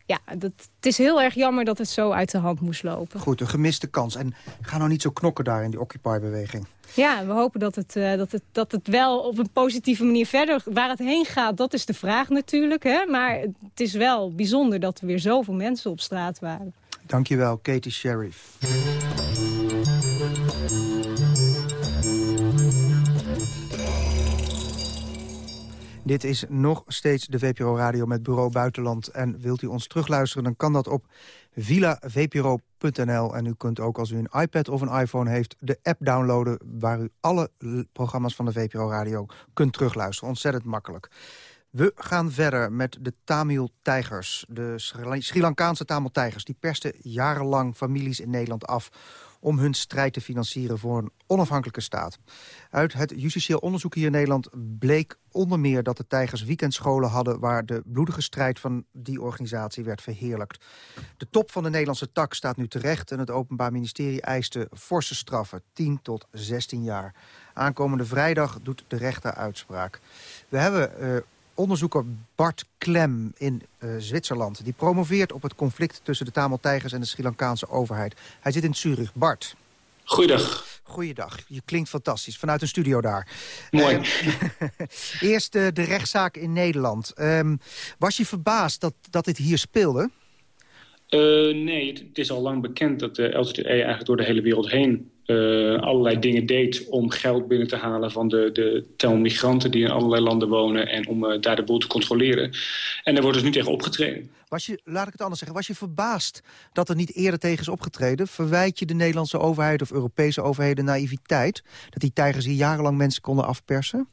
ja, dat, het is heel erg jammer dat het zo uit de hand moest lopen. Goed, een gemiste kans. En ga nou niet zo knokken daar in die Occupy-beweging. Ja, we hopen dat het, uh, dat, het, dat het wel op een positieve manier verder... Waar het heen gaat, dat is de vraag natuurlijk. Hè? Maar het is wel bijzonder dat er weer zoveel mensen op straat waren. Dankjewel, Katie Sheriff. Dit is nog steeds de VPRO Radio met Bureau Buitenland. En wilt u ons terugluisteren, dan kan dat op villavpro.nl. En u kunt ook, als u een iPad of een iPhone heeft, de app downloaden... waar u alle programma's van de VPRO Radio kunt terugluisteren. Ontzettend makkelijk. We gaan verder met de Tamil-tijgers. De Sri Lankaanse Tamil-tijgers. Die persten jarenlang families in Nederland af om hun strijd te financieren voor een onafhankelijke staat. Uit het justitieel onderzoek hier in Nederland bleek onder meer dat de tijgers weekendscholen hadden... waar de bloedige strijd van die organisatie werd verheerlijkt. De top van de Nederlandse tak staat nu terecht... en het Openbaar Ministerie eiste forse straffen, 10 tot 16 jaar. Aankomende vrijdag doet de rechter uitspraak. We hebben uh, onderzoeker Bart Klem in uh, Zwitserland. Die promoveert op het conflict tussen de Tamil-tijgers en de Sri Lankaanse overheid. Hij zit in Zurich. Bart. Goeiedag. Goeiedag. Je klinkt fantastisch. Vanuit een studio daar. Mooi. Uh, eerst uh, de rechtszaak in Nederland. Um, was je verbaasd dat, dat dit hier speelde? Uh, nee, het, het, is al lang bekend dat de LTTE eigenlijk door de hele wereld heen uh, allerlei dingen deed om geld binnen te halen van de, de tel migranten die in allerlei landen wonen en om uh, daar de boel te controleren. En daar wordt dus nu tegen opgetreden. Was je, laat ik het anders zeggen, was je verbaasd dat er niet eerder tegen is opgetreden? Verwijt je de Nederlandse overheid of Europese overheden naïviteit? Dat die tijgers hier jarenlang mensen konden afpersen?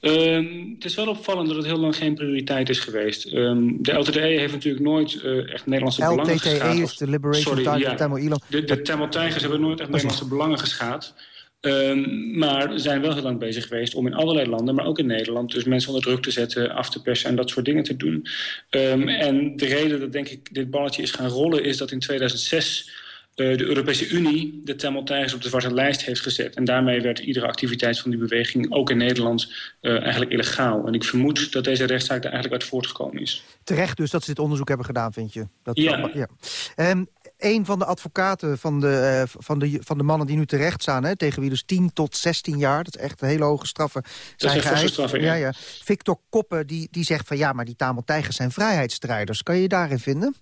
Um, het is wel opvallend dat het heel lang geen prioriteit is geweest. Um, de LTTE heeft natuurlijk nooit uh, echt Nederlandse LTTE belangen geschaad. Is de Liberation Sorry, Tiger ja. Tamil Elam. De, de Tamil Tigers hebben nooit echt Nederlandse belangen geschaad. Um, maar zijn wel heel lang bezig geweest om in allerlei landen, maar ook in Nederland... dus mensen onder druk te zetten, af te persen en dat soort dingen te doen. En de reden dat denk ik dit balletje is gaan rollen... is dat in 2006 uh, de Europese Unie de Tamil Tigers op de zwarte lijst heeft gezet. En daarmee werd iedere activiteit van die beweging, ook in Nederland, uh, eigenlijk illegaal. En ik vermoed dat deze rechtszaak daar eigenlijk uit voortgekomen is. Terecht dus dat ze dit onderzoek hebben gedaan, vind je? Dat ja. ja. Um, een van de advocaten van de, uh, van de, van de mannen die nu terecht staan... Hè, tegen wie dus 10 tot 16 jaar, dat is echt een hele hoge straffen dat zijn geëist. Straffen, ja. Ja, ja. Victor Koppen die, die zegt van ja, maar die Tamil Tigers zijn vrijheidsstrijders. Kan je je daarin vinden?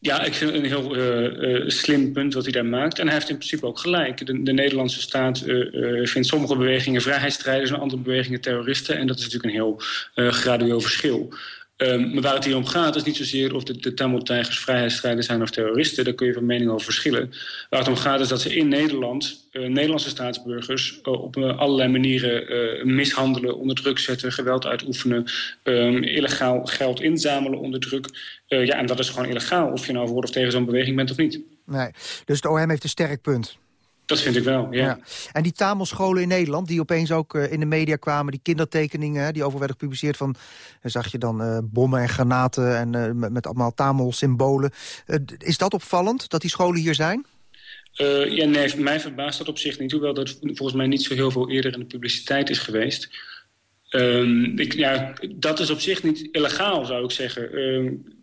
Ja, ik vind het een heel uh, uh, slim punt wat hij daar maakt. En hij heeft in principe ook gelijk. De, de Nederlandse staat uh, vindt sommige bewegingen vrijheidsstrijders... en andere bewegingen terroristen. En dat is natuurlijk een heel gradueel verschil. Um, maar waar het hier om gaat is niet zozeer of de, de Tamil Tigers vrijheidsstrijders zijn of terroristen. Daar kun je van mening over verschillen. Waar het om gaat is dat ze in Nederland, uh, Nederlandse staatsburgers... Uh, op uh, allerlei manieren mishandelen, onder druk zetten, geweld uitoefenen... Um, illegaal geld inzamelen onder druk. ja, en dat is gewoon illegaal, of je nou voor of tegen zo'n beweging bent of niet. Nee, dus de OM heeft een sterk punt. Dat vind ik wel, ja. ja. En die Tamelscholen in Nederland, die opeens ook uh, in de media kwamen... die kindertekeningen, die over werden gepubliceerd van... zag je dan uh, bommen en granaten en uh, met, met, allemaal Tamel-symbolen. is dat opvallend, dat die scholen hier zijn? ja, nee, mij verbaast dat op zich niet. Hoewel dat volgens mij niet zo heel veel eerder in de publiciteit is geweest. Um, ik, ja, dat is op zich niet illegaal, zou ik zeggen. Um,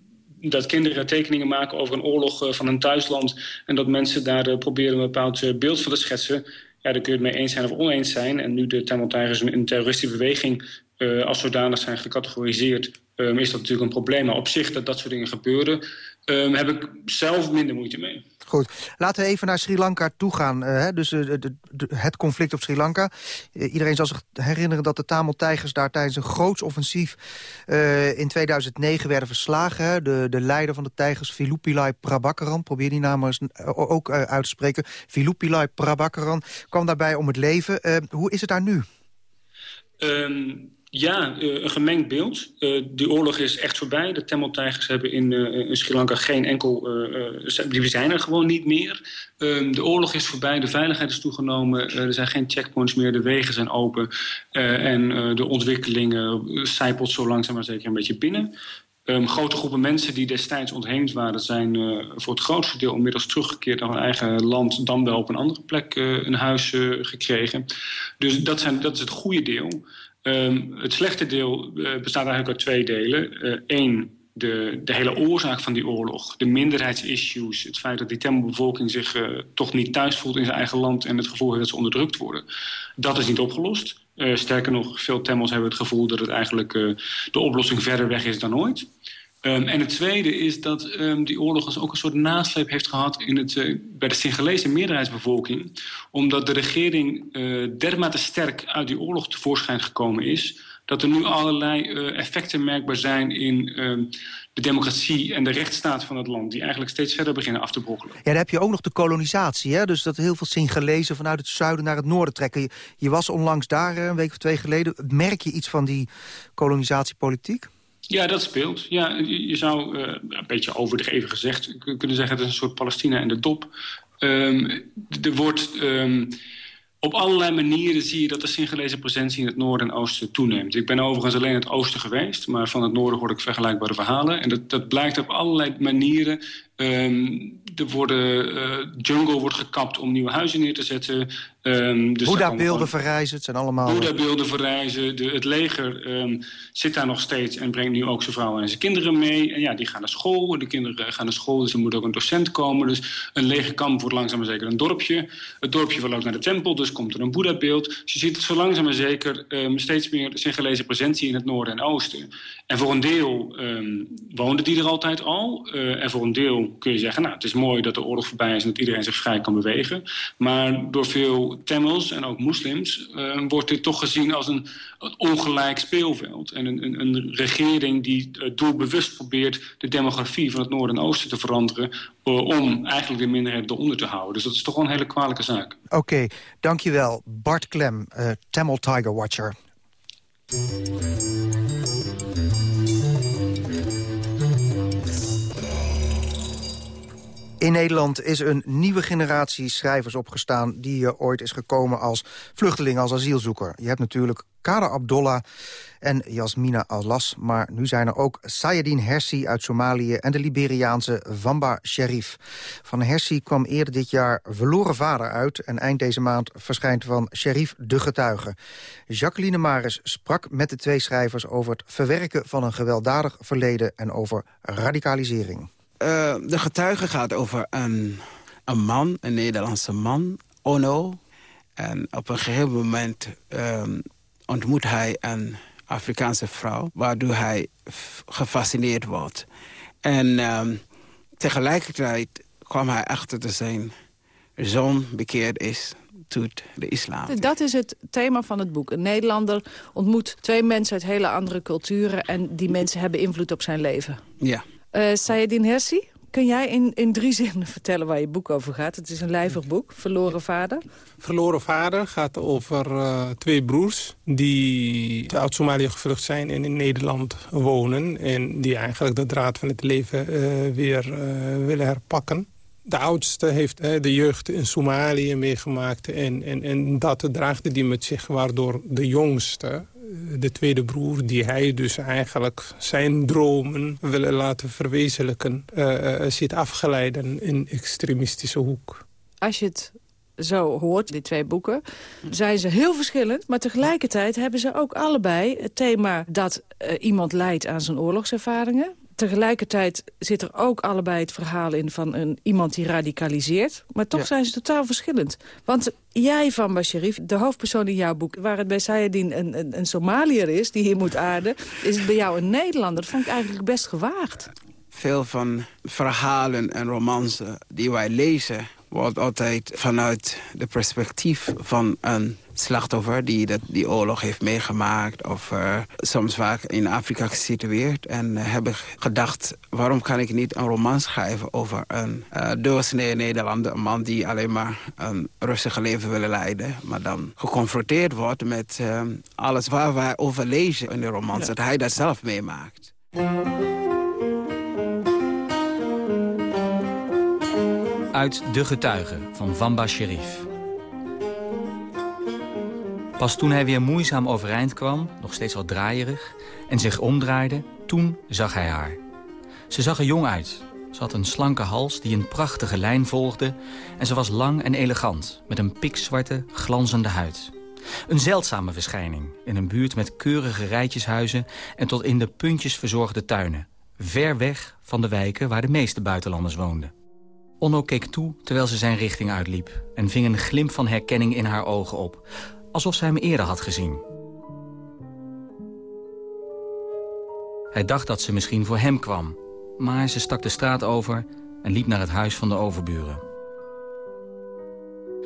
dat kinderen tekeningen maken over een oorlog uh, van een thuisland... en dat mensen daar uh, proberen een bepaald uh, beeld van te schetsen... ja, daar kun je het mee eens zijn of oneens zijn. En nu de Tamil Tigers een, terroristische beweging als zodanig zijn gecategoriseerd... Um, is dat natuurlijk een probleem. Maar op zich dat dat soort dingen gebeuren... Um, heb ik zelf minder moeite mee. Goed, laten we even naar Sri Lanka toe gaan. Uh, dus de, het conflict op Sri Lanka. Uh, iedereen zal zich herinneren dat de Tamil Tigers daar tijdens een groots offensief in 2009 werden verslagen. De, de leider van de Tigers, Vilupilai Prabhakaran, probeer die naam ook uit te spreken. Vilupilai Prabhakaran kwam daarbij om het leven. hoe is het daar nu? Um... Ja, uh, een gemengd beeld. Uh, die oorlog is echt voorbij. De Tamil-tijgers hebben in, in, Sri Lanka geen enkel... die zijn er gewoon niet meer. Ehm, de oorlog is voorbij, de veiligheid is toegenomen. er zijn geen checkpoints meer, de wegen zijn open. en de ontwikkelingen zijpelt zo langzaam maar zeker een beetje binnen. Um, grote groepen mensen die destijds ontheemd waren... zijn voor het grootste deel inmiddels teruggekeerd naar hun eigen land... dan wel op een andere plek een huis gekregen. Dus dat, zijn, dat is het goede deel... Um, het slechte deel uh, bestaat eigenlijk uit twee delen. Eén, uh, de, de hele oorzaak van die oorlog. De minderheidsissues. Het feit dat die Tamil-bevolking zich uh, toch niet thuis voelt in zijn eigen land... en het gevoel heeft dat ze onderdrukt worden. Dat is niet opgelost. Sterker nog, veel Tamils hebben het gevoel dat het eigenlijk de oplossing verder weg is dan ooit. Um, en het tweede is dat um, die oorlog dus ook een soort nasleep heeft gehad in het, uh, bij de Singalese meerderheidsbevolking. Omdat de regering uh, dermate sterk uit die oorlog tevoorschijn gekomen is. Dat er nu allerlei uh, effecten merkbaar zijn in de democratie en de rechtsstaat van het land. Die eigenlijk steeds verder beginnen af te brokkelen. Ja, dan heb je ook nog de kolonisatie. Hè? Dus dat heel veel Singalezen vanuit het zuiden naar het noorden trekken. Je, je was onlangs daar een week of twee geleden. Merk je iets van die kolonisatiepolitiek? Ja, dat speelt. Ja, je, zou uh, een beetje overdreven gezegd kunnen zeggen... het is een soort Palestina en de dop. Um, er wordt... Um, op allerlei manieren zie je dat de Singalese presentie in het noorden en oosten toeneemt. Ik ben overigens alleen het oosten geweest, maar van het noorden hoor ik vergelijkbare verhalen. En dat, dat blijkt op allerlei manieren. Um, er worden, uh, jungle wordt gekapt om nieuwe huizen neer te zetten. Um, dus Boeddha-beelden gewoon... verrijzen, het zijn allemaal... Boeddha-beelden verrijzen. De, het leger um, zit daar nog steeds en brengt nu ook zijn vrouwen en zijn kinderen mee. En ja, die gaan naar school. De kinderen gaan naar school, dus er moet ook een docent komen. Dus een legerkamp wordt langzaam maar zeker een dorpje. Het dorpje ook naar de tempel, dus komt er een Boeddha-beeld. Dus je ziet het zo langzaam maar zeker um, steeds meer Singalese presentie in het noorden en oosten. En voor een deel woonden die er altijd al. Uh, en voor een deel kun je zeggen... nou, het is mooi dat de oorlog voorbij is en dat iedereen zich vrij kan bewegen. Maar door veel Tamils en ook moslims uh, wordt dit toch gezien als een, een ongelijk speelveld. En een, een, een regering die uh, doelbewust probeert de demografie van het Noorden en Oosten te veranderen... Uh, om eigenlijk de minderheden eronder te houden. Dus dat is toch wel een hele kwalijke zaak. Oké, dankjewel. Bart Klem, Tamil Tiger Watcher. In Nederland is een nieuwe generatie schrijvers opgestaan... die ooit is gekomen als vluchteling, als asielzoeker. Je hebt natuurlijk Kader Abdollah en Yasmina Alas... maar nu zijn er ook Sayedin Hersi uit Somalië... en de Liberiaanse Vamba Sherif. Van Hersi kwam eerder dit jaar Verloren Vader uit... en eind deze maand verschijnt van Sherif de Getuige. Jacqueline Maris sprak met de twee schrijvers... over het verwerken van een gewelddadig verleden... en over radicalisering. Uh, de getuige gaat over een, een man, een Nederlandse man, Ono. En op een gegeven moment um, ontmoet hij een Afrikaanse vrouw... waardoor hij gefascineerd wordt. En um, tegelijkertijd kwam hij achter dat zijn zoon bekeerd is tot de islam. Dat is het thema van het boek. Een Nederlander ontmoet twee mensen uit hele andere culturen... en die mensen hebben invloed op zijn leven. Ja. Uh, Sayedin Hersi, kun jij in, in drie zinnen vertellen waar je boek over gaat? Het is een lijvig boek, Verloren Vader. Verloren Vader gaat over uh, twee broers... die uit Somalië gevlucht zijn en in Nederland wonen... en die eigenlijk de draad van het leven uh, weer willen herpakken. De oudste heeft de jeugd in Somalië meegemaakt... En, en, en dat draagde die met zich, waardoor de jongste de tweede broer, die hij dus eigenlijk zijn dromen willen laten verwezenlijken, uh, uh, zit afgeleiden in extremistische hoek. Als je het zo hoort, die twee boeken, zijn ze heel verschillend. Maar tegelijkertijd hebben ze ook allebei het thema dat uh, iemand leidt aan zijn oorlogservaringen tegelijkertijd zit er ook allebei het verhaal in van een, iemand die radicaliseert. Maar toch zijn ze totaal verschillend. Want jij van Basharif, de hoofdpersoon in jouw boek... waar het bij Sayedin een, een, een Somaliër is die hier moet aarden... is het bij jou een Nederlander. Dat vond ik eigenlijk best gewaagd. Veel van verhalen en romansen die wij lezen wordt altijd vanuit de perspectief van een slachtoffer... die dat, die oorlog heeft meegemaakt of uh, soms vaak in Afrika gesitueerd... en uh, hebben gedacht, waarom kan ik niet een roman schrijven... over een uh, doorsnee Nederlander, een man die alleen maar een rustige leven wil leiden... maar dan geconfronteerd wordt met alles waar wij over lezen in de romans... Ja. dat hij dat zelf meemaakt. Uit De Getuigen van Vamba Sherif. Pas toen hij weer moeizaam overeind kwam, nog steeds wat draaierig... en zich omdraaide, toen zag hij haar. Ze zag er jong uit. Ze had een slanke hals die een prachtige lijn volgde... en ze was lang en elegant, met een pikzwarte, glanzende huid. Een zeldzame verschijning in een buurt met keurige rijtjeshuizen... en tot in de puntjes verzorgde tuinen. Ver weg van de wijken waar de meeste buitenlanders woonden. Onno keek toe terwijl ze zijn richting uitliep... en ving een glimp van herkenning in haar ogen op. Alsof zij hem eerder had gezien. Hij dacht dat ze misschien voor hem kwam. Maar ze stak de straat over en liep naar het huis van de overburen.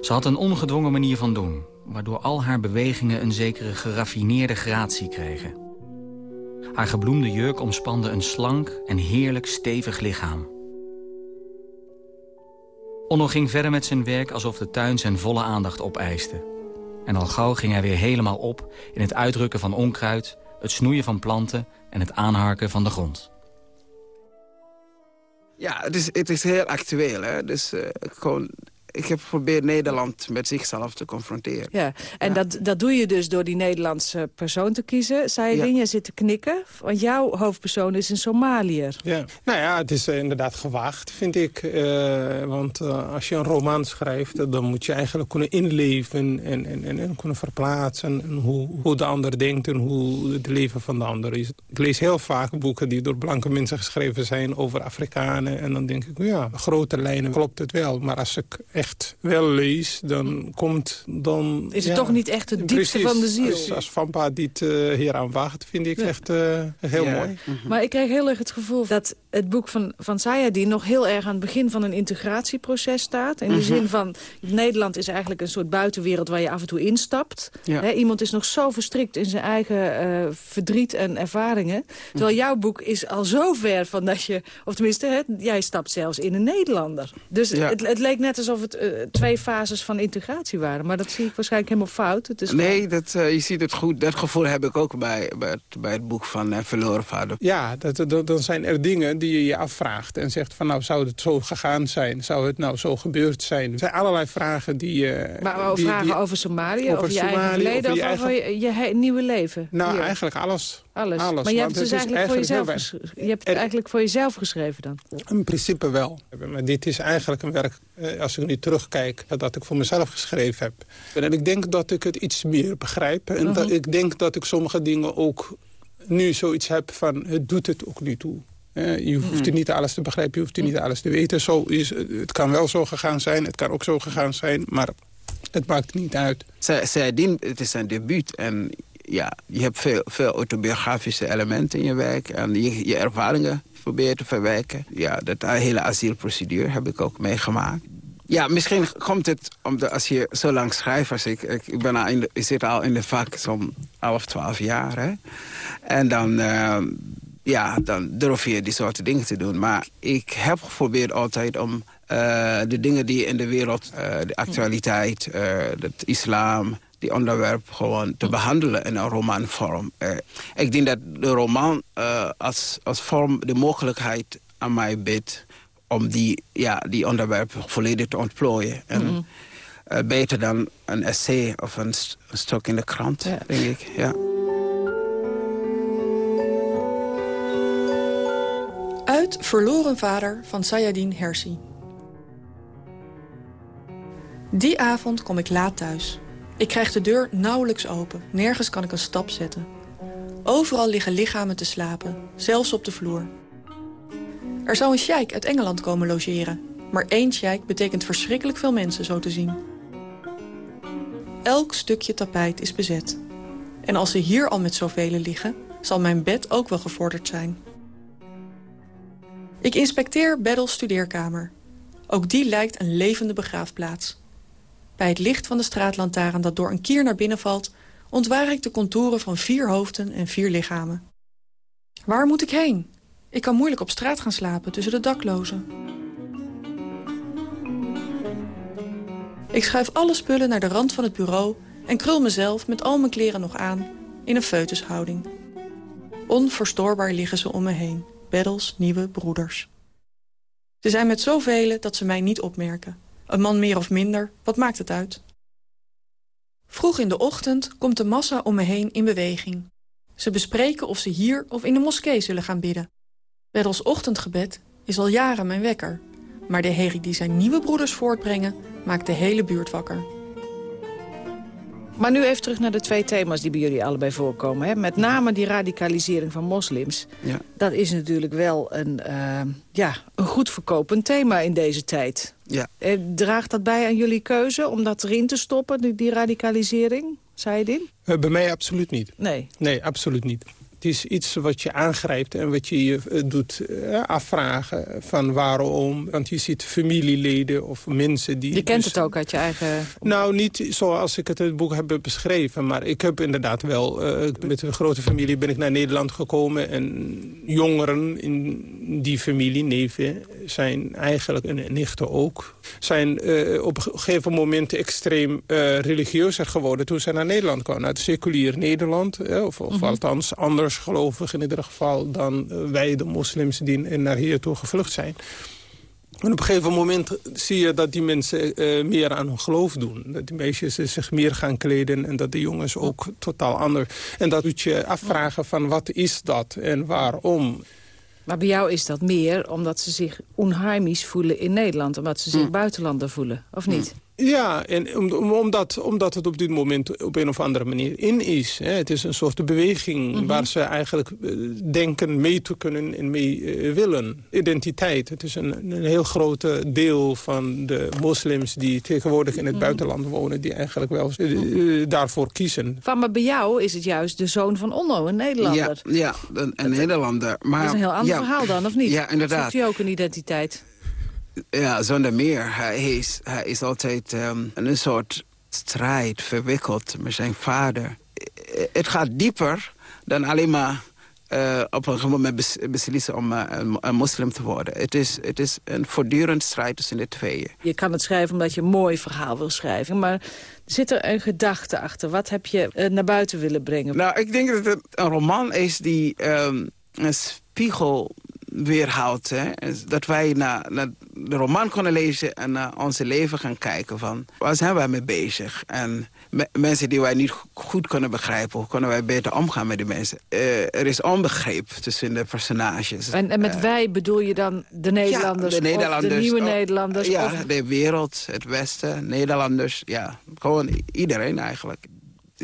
Ze had een ongedwongen manier van doen... waardoor al haar bewegingen een zekere geraffineerde gratie kregen. Haar gebloemde jurk omspande een slank en heerlijk stevig lichaam. Onno ging verder met zijn werk alsof de tuin zijn volle aandacht opeiste. En al gauw ging hij weer helemaal op in het uitdrukken van onkruid... het snoeien van planten en het aanharken van de grond. Ja, het is, het is heel actueel. Hè? Dus uh, gewoon ik heb geprobeerd Nederland met zichzelf te confronteren. Ja, en Dat, dat doe je dus door die Nederlandse persoon te kiezen. Zei je, ja. je zit te knikken, want jouw hoofdpersoon is een Somaliër. Ja, nou ja, het is uh, inderdaad gewaagd, vind ik. Uh, want uh, als je een roman schrijft, dan moet je eigenlijk kunnen inleven... en, en, en, en kunnen verplaatsen en hoe, hoe de ander denkt en hoe het leven van de ander is. Ik lees heel vaak boeken die door blanke mensen geschreven zijn over Afrikanen. En dan denk ik, ja, grote lijnen klopt het wel. Maar als ik echt wel lees, dan komt... Dan, is het toch niet echt het diepste van de ziel? Als, als Vampa dit uh, hier aanwaagt, vind ik echt uh, heel mooi. Mhm. Maar ik kreeg heel erg het gevoel dat het boek van, van Sayadi... nog heel erg aan het begin van een integratieproces staat. In de mhm. zin van, Nederland is eigenlijk een soort buitenwereld... waar je af en toe instapt. Ja. iemand is nog zo verstrikt in zijn eigen uh, verdriet en ervaringen. Terwijl jouw boek is al zo ver van dat je... of tenminste, hè, jij stapt zelfs in een Nederlander. Dus het, het, leek net alsof het uh, twee fases van integratie waren. Maar dat zie ik waarschijnlijk helemaal fout. Het is nee, dat, uh, je ziet het goed. Dat gevoel heb ik ook bij, bij, het, bij het boek van uh, Verloren Vader. Ja, dat, dat, dan zijn er dingen die je je afvraagt. En zegt van nou, zou het zo gegaan zijn? Zou het nou zo gebeurd zijn? Er zijn allerlei vragen die... je. maar die, vragen over Somalië, over, je eigen verleden... of over je, je, nieuwe leven? Nou, eigenlijk alles. Alles. Maar je hebt het dus eigenlijk, voor jezelf je hebt het eigenlijk voor jezelf geschreven dan? In principe wel. Maar dit is eigenlijk een werk, eh, als ik nu terugkijk... dat ik voor mezelf geschreven heb. En ik denk dat ik het iets meer begrijp. En dat, mhm. ik denk dat ik sommige dingen ook nu zoiets heb van... het doet het ook niet toe. Je hoeft er niet alles te begrijpen, je hoeft er niet alles te weten. Zo is, het kan wel zo gegaan zijn, het kan ook zo gegaan zijn... maar het maakt niet uit. Zij, het is een debuut en ja, je hebt veel, veel autobiografische elementen in je werk... en je, je ervaringen probeert te verwerken. Ja, dat hele asielprocedure heb ik ook meegemaakt. Ja, misschien komt het omdat als je zo lang schrijft als ik... Ik, ben al in ik zit al in de vak zo'n 11, 12 jaar. Hè? En dan, uh, ja, dan durf je die soorten dingen te doen. Maar ik heb geprobeerd altijd om uh, de dingen die in de wereld... Uh, de actualiteit, het islam, die onderwerp gewoon te behandelen in een romanvorm. Uh, ik denk dat de roman uh, als, als vorm de mogelijkheid aan mij biedt... om die, ja, die onderwerpen volledig te ontplooien. En, mm -hmm. uh, beter dan een essay of een, st een stuk in de krant, ja. denk ik. Ja. Uit Verloren Vader van Sayadin Hersi. Die avond kom ik laat thuis. Ik krijg de deur nauwelijks open. Nergens kan ik een stap zetten. Overal liggen lichamen te slapen, zelfs op de vloer. Er zou een sheik uit Engeland komen logeren. Maar één sheik betekent verschrikkelijk veel mensen zo te zien. Elk stukje tapijt is bezet. En als ze hier al met zoveel liggen, zal mijn bed ook wel gevorderd zijn. Ik inspecteer Beddels studeerkamer. Ook die lijkt een levende begraafplaats. Bij het licht van de straatlantaarn dat door een kier naar binnen valt... ontwaar ik de contouren van vier hoofden en vier lichamen. Waar moet ik heen? Ik kan moeilijk op straat gaan slapen tussen de daklozen. Ik schuif alle spullen naar de rand van het bureau... en krul mezelf met al mijn kleren nog aan in een feutushouding. Onverstoorbaar liggen ze om me heen, Beddels nieuwe broeders. Ze zijn met zoveel dat ze mij niet opmerken. Een man meer of minder, wat maakt het uit? Vroeg in de ochtend komt de massa om me heen in beweging. Ze bespreken of ze hier of in de moskee zullen gaan bidden. Beddels ochtendgebed is al jaren mijn wekker. Maar de herrie die zijn nieuwe broeders voortbrengen, maakt de hele buurt wakker. Maar nu even terug naar de twee thema's die bij jullie allebei voorkomen. Hè? Met name die radicalisering van moslims. Ja. Dat is natuurlijk wel een, uh, ja, een goed verkopend thema in deze tijd. Ja. Eh, draagt dat bij aan jullie keuze om dat erin te stoppen, die, die radicalisering? Zei je dit? Uh, bij mij absoluut niet. Nee? Nee, absoluut niet. Het is iets wat je aangrijpt en wat je je eh, doet uh, afvragen van waarom. Want je ziet familieleden of mensen die... Je kent dus het ook uit je eigen... Nou, niet zoals ik het in het boek heb beschreven. Maar ik heb inderdaad wel... Uh, met een grote familie ben ik naar Nederland gekomen. En jongeren in die familie, neven, zijn eigenlijk, en nichten ook... zijn uh, op een gegeven moment extreem religieuzer geworden... toen ze naar Nederland kwamen. Uit seculier Nederland, of, of mm -hmm. althans anders gelovig in ieder geval... dan eh, wij, de moslims, die naar hier toe gevlucht zijn. En op een gegeven moment zie je dat die mensen uh, meer aan hun geloof doen. Dat die meisjes zich meer gaan kleden en dat de jongens ook totaal anders. En dat doet je afvragen van wat is dat en waarom. Maar bij jou is dat meer omdat ze zich onheimisch voelen in Nederland. Omdat ze zich hm. buitenlander voelen, of niet? Ja, en om, omdat, omdat het op dit moment op een of andere manier in is. Hè. Het is een soort beweging mhm. waar ze eigenlijk eh, denken mee te kunnen en mee uh, willen. Identiteit. Het is een, een heel groot deel van de moslims die tegenwoordig in het mhm. buitenland wonen... die eigenlijk wel uh, daarvoor kiezen. Van, maar bij jou is het juist de zoon van Onno, een Nederlander. Ja, ja een, een Nederlander. Maar, dat is een heel ander verhaal dan, of niet? Ja, inderdaad. Zoekt u ook een identiteit? Ja, zonder meer. Hij is, hij is altijd um, een soort strijd verwikkeld met zijn vader. Het gaat dieper dan alleen maar uh, op een gegeven moment beslissen om uh, een, een, moslim te worden. Het is, het is een voortdurend strijd tussen de tweeën. Je kan het schrijven omdat je een mooi verhaal wil schrijven. Maar zit er een gedachte achter? Wat heb je uh, naar buiten willen brengen? Nou, ik denk dat het een roman is die um, een spiegel weerhoudt. Hè? Dat wij naar, naar, de roman kunnen lezen en naar onze leven gaan kijken. Van, waar zijn wij mee bezig? En mensen die wij niet goed kunnen begrijpen... hoe kunnen wij beter omgaan met die mensen? Uh, er is onbegrip tussen de personages. En, en met uh, wij bedoel je dan de Nederlanders, ja, de, Nederlanders de nieuwe Nederlanders? Ja, of... de wereld, het Westen, Nederlanders. Ja, gewoon iedereen eigenlijk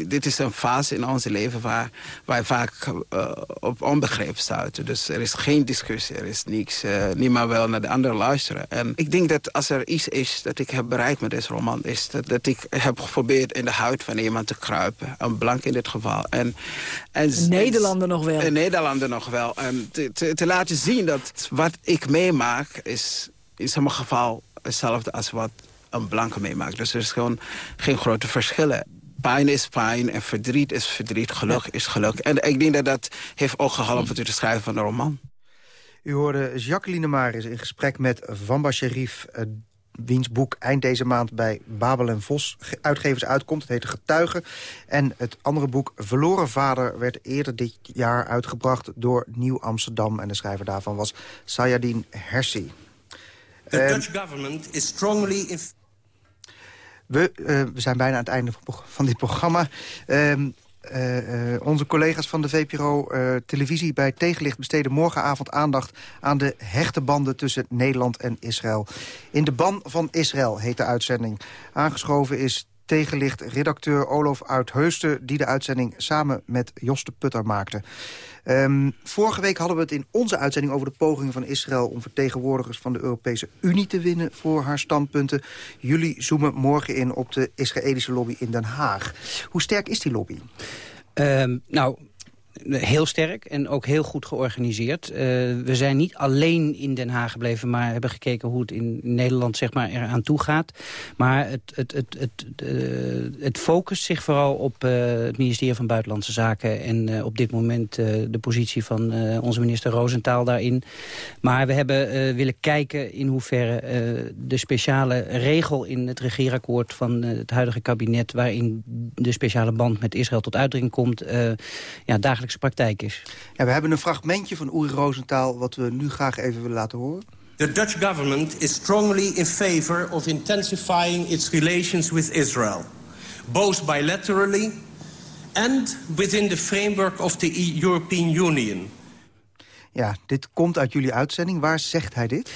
dit is een fase in ons leven waar wij vaak uh, op onbegrip stuiten. Dus er is geen discussie, er is niks. Uh, niemand wil naar de ander luisteren. En ik denk dat als er iets is dat ik heb bereikt met deze roman... is dat, dat ik heb geprobeerd in de huid van iemand te kruipen. Een blank in dit geval. En, en, een Nederlander nog wel. Een Nederlander nog wel. En te, te, te laten zien dat wat ik meemaak is in sommige geval hetzelfde als wat een blanke meemaakt. Dus er is gewoon geen grote verschillen pijn is pijn en verdriet is verdriet, geluk is geluk. En ik denk dat dat heeft ook geholpen tot het schrijven van de roman. U hoorde Jacqueline Maris in gesprek met Vamba Sherif... Eh, wiens boek eind deze maand bij Babel en Vos uitgevers uitkomt. Het heet Getuigen. En het andere boek Verloren Vader werd eerder dit jaar uitgebracht door Nieuw Amsterdam. En de schrijver daarvan was Sayadin Hersi. The uh, Dutch government is strongly... We, uh, we zijn bijna aan het einde van dit programma. Uh, uh, onze collega's van de VPRO Televisie bij Tegenlicht... besteden morgenavond aandacht aan de hechte banden tussen Nederland en Israël. In de ban van Israël heet de uitzending. Aangeschoven is Tegenlicht redacteur Olof Uitheusten... die de uitzending samen met Jos de Putter maakte. Um, vorige week hadden we het in onze uitzending over de pogingen van Israël... om vertegenwoordigers van de Europese Unie te winnen voor haar standpunten. Jullie zoomen morgen in op de Israëlische lobby in Den Haag. Hoe sterk is die lobby? Um, nou, Heel sterk en ook heel goed georganiseerd. Uh, we zijn niet alleen in Den Haag gebleven... maar hebben gekeken hoe het in Nederland zeg maar, eraan toe gaat. Maar het, het, het, het, uh, het focust zich vooral op uh, het ministerie van Buitenlandse Zaken... en op dit moment de positie van onze minister Roosentaal daarin. Maar we hebben willen kijken in hoeverre de speciale regel... in het regeerakkoord van het huidige kabinet... waarin de speciale band met Israël tot uitdrukking komt... ja, dagelijks praktijk is. Ja, we hebben een fragmentje van Uri Rosenthal... wat we nu graag even willen laten horen. The Dutch government is strongly in favor of intensifying its relations with Israel. Both bilaterally and within the framework of the e- European Union. Ja, dit komt uit jullie uitzending. Waar zegt hij dit?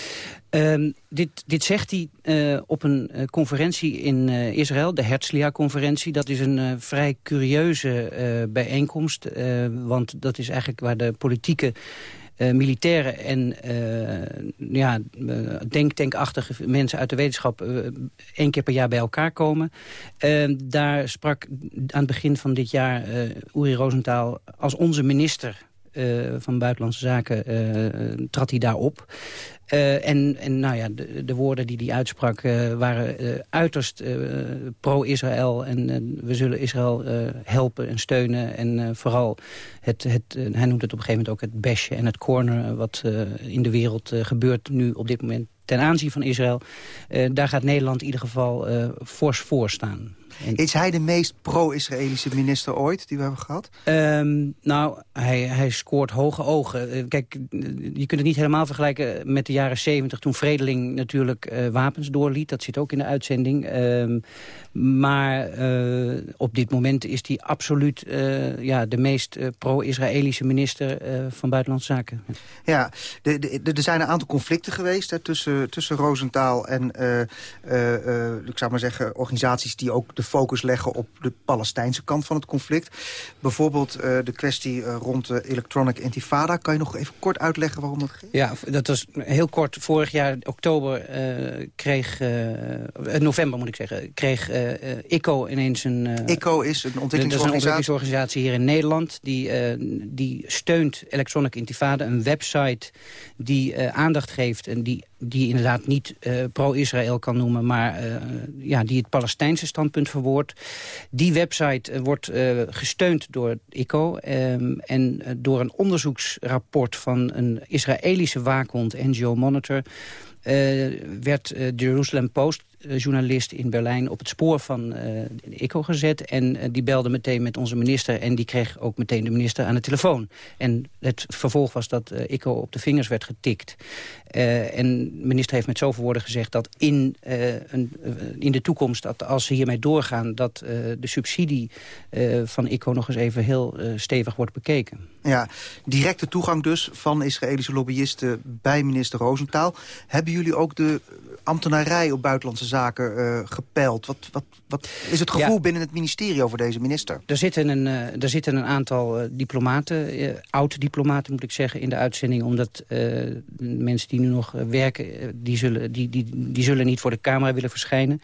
Um, dit, dit zegt hij uh, op een uh, conferentie in uh, Israël, de Herzliya-conferentie. Dat is een vrij curieuze bijeenkomst, want dat is eigenlijk waar de politieke... militaire en ja, denktankachtige mensen uit de wetenschap één keer per jaar bij elkaar komen. Ehm, daar sprak aan het begin van dit jaar Uri Rosenthal als onze minister van Buitenlandse Zaken trad hij daar op. Uh, en, en nou ja, de, de, woorden die hij uitsprak uh, waren uh, uiterst pro-Israël. En we zullen Israël helpen en steunen. En vooral, het, het, hij noemt het op een gegeven moment ook het besje en het corner... wat in de wereld gebeurt nu op dit moment ten aanzien van Israël. daar gaat Nederland in ieder geval fors voor staan. Is hij de meest pro-Israëlische minister ooit die we hebben gehad? Um, nou, hij, hij scoort hoge ogen. Uh, kijk, je kunt het niet helemaal vergelijken met de jaren 70... toen Vredeling natuurlijk uh, wapens doorliet. Dat zit ook in de uitzending. Um, maar uh, op dit moment is hij absoluut ja, de meest pro-Israëlische minister van Buitenlandse Zaken. Ja, er zijn een aantal conflicten geweest hè, tussen, tussen Rosenthal en, ik zou maar zeggen, organisaties die ook de focus leggen op de Palestijnse kant van het conflict. Bijvoorbeeld uh, de kwestie uh, rond de Electronic Intifada. Kan je nog even kort uitleggen waarom dat ging? Ja, dat was heel kort. Vorig jaar, oktober, uh, kreeg... november moet ik zeggen, kreeg ICO ineens een... ICO is een ontwikkelingsorganisatie? Dat is een ontwikkelingsorganisatie hier in Nederland. Die, die steunt Electronic Intifada, een website die aandacht geeft... en die die inderdaad niet uh, pro-Israël kan noemen... maar uh, ja, die het Palestijnse standpunt verwoordt. Die website uh, wordt gesteund door ICO... Um, en door een onderzoeksrapport van een Israëlische waakhond, NGO Monitor... werd de Jerusalem Post journalist in Berlijn op het spoor van ICO gezet. En uh, die belde meteen met onze minister en die kreeg ook meteen de minister aan de telefoon. En het vervolg was dat ICO op de vingers werd getikt. en de minister heeft met zoveel woorden gezegd dat in, een, in de toekomst, dat als ze hiermee doorgaan, dat de subsidie van ICO nog eens even heel stevig wordt bekeken. Ja, directe toegang dus van Israëlische lobbyisten bij minister Rosenthal. Hebben jullie ook de ambtenarij op buitenlandse zaken uh, gepeild? Wat, wat, wat is het gevoel binnen het ministerie over deze minister? Er zitten een, uh, er zitten een aantal uh, diplomaten, oud-diplomaten moet ik zeggen, in de uitzending. Omdat mensen die nu nog werken, die zullen, die, die, die zullen niet voor de camera willen verschijnen.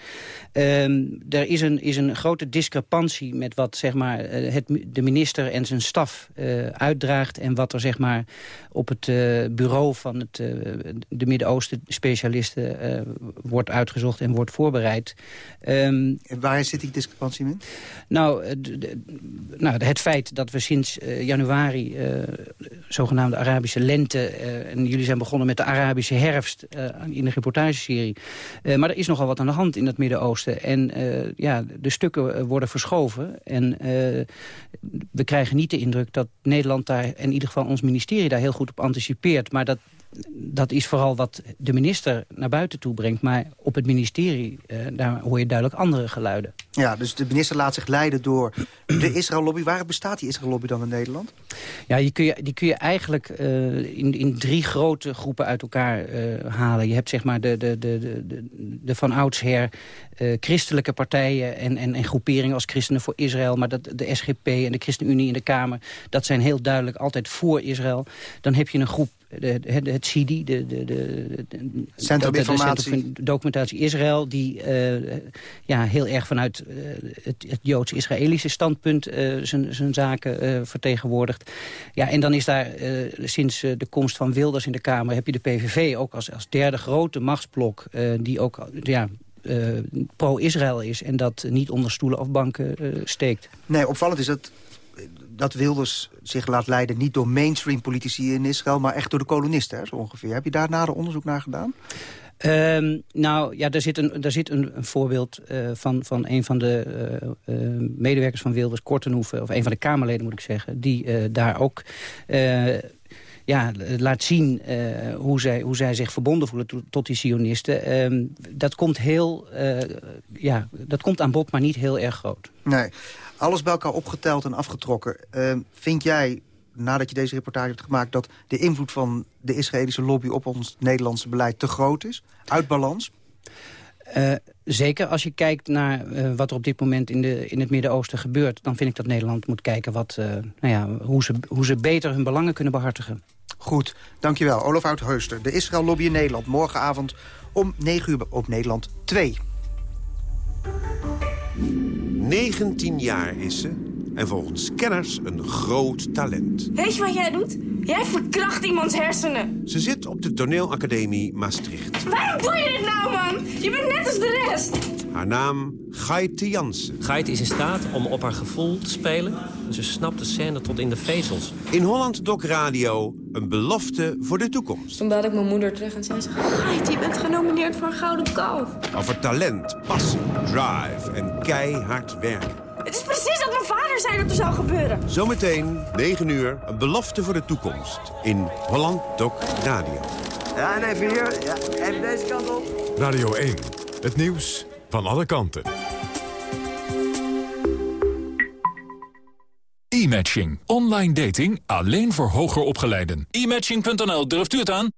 Ehm, er is een, is een grote discrepantie met wat zeg maar, het, de minister en zijn staf uitdraagt... en wat er zeg maar, op het bureau van het, de Midden-Oosten specialisten wordt uitgezocht en wordt voorbereid. Um, waar zit die discrepantie in? Nou, de, nou, het feit dat we sinds uh, januari uh, zogenaamde Arabische lente... En jullie zijn begonnen met de Arabische herfst in de reportageserie. maar er is nogal wat aan de hand in het Midden-Oosten. En ja, de stukken worden verschoven. En we krijgen niet de indruk dat Nederland daar... en in ieder geval ons ministerie daar heel goed op anticipeert. Maar dat dat is vooral wat de minister naar buiten toe brengt. Maar op het ministerie, uh, daar hoor je duidelijk andere geluiden. Ja, dus de minister laat zich leiden door de Israël-lobby. Waar bestaat die Israël-lobby dan in Nederland? Ja, die kun je, die kun je eigenlijk uh, in, in drie grote groepen uit elkaar uh, halen. Je hebt zeg maar de, de, de, de, de van oudsher christelijke partijen en, en, en groeperingen als Christenen voor Israël. Maar dat, de SGP en de ChristenUnie in de Kamer, dat zijn heel duidelijk altijd voor Israël. Dan heb je een groep het, het CIDI, de, de, de, de Centrum Informatie. Documentatie Israël, die uh, ja, heel erg vanuit uh, het, het Joods-Israëlische standpunt uh, zijn zaken vertegenwoordigt. Ja, en dan is daar sinds de komst van Wilders in de Kamer... heb je de PVV ook als, als derde grote machtsblok... die ook ja, pro-Israël is en dat niet onder stoelen of banken steekt. Nee, opvallend is dat dat Wilders zich laat leiden niet door mainstream politici in Israël... maar echt door de kolonisten, hè, zo ongeveer. Heb je daar nader onderzoek naar gedaan? Um, nou, ja, daar zit een, daar zit een, een voorbeeld uh, van, van een van de uh, uh, medewerkers van Wilders, Kortenhoeven... of een van de Kamerleden, moet ik zeggen, die daar ook ja, laat zien hoe, zij, hoe zij zich verbonden voelen to, tot die sionisten. Uh, dat, komt heel, uh, ja, dat komt aan bod, maar niet heel erg groot. Nee. Alles bij elkaar opgeteld en afgetrokken. Uh, vind jij, nadat je deze reportage hebt gemaakt... dat de invloed van de Israëlische lobby op ons Nederlandse beleid te groot is? Uit balans? Uh, zeker als je kijkt naar uh, wat er op dit moment in, de, in het Midden-Oosten gebeurt... dan vind ik dat Nederland moet kijken wat, uh, nou ja, hoe, ze, hoe ze beter hun belangen kunnen behartigen. Goed, dankjewel. Olaf Oud-Heuster, de Israël-lobby in Nederland. Morgenavond om 9 uur op Nederland 2. 19 jaar is ze en volgens kenners een groot talent. Weet je wat jij doet? Jij verkracht iemands hersenen. Ze zit op de toneelacademie Maastricht. Waarom doe je dit nou, man? Je bent net als de rest. Haar naam Gaite Jansen. Gaite is in staat om op haar gevoel te spelen. Ze snapt de scène tot in de vezels. In Holland Doc Radio een belofte voor de toekomst. Toen belde ik mijn moeder terug en zei ze... Gaite, je bent genomineerd voor een gouden kalf. Over talent, passie, drive en keihard werken. Het is precies wat mijn vader zei dat er zou gebeuren. Zometeen, 9 uur, een belofte voor de toekomst. In Holland Doc Radio. Ja, en even hier. Ja, even deze kant op. Radio 1, het nieuws van alle kanten. E-matching. Online dating alleen voor hoger opgeleiden. E-matching.nl, durft u het aan?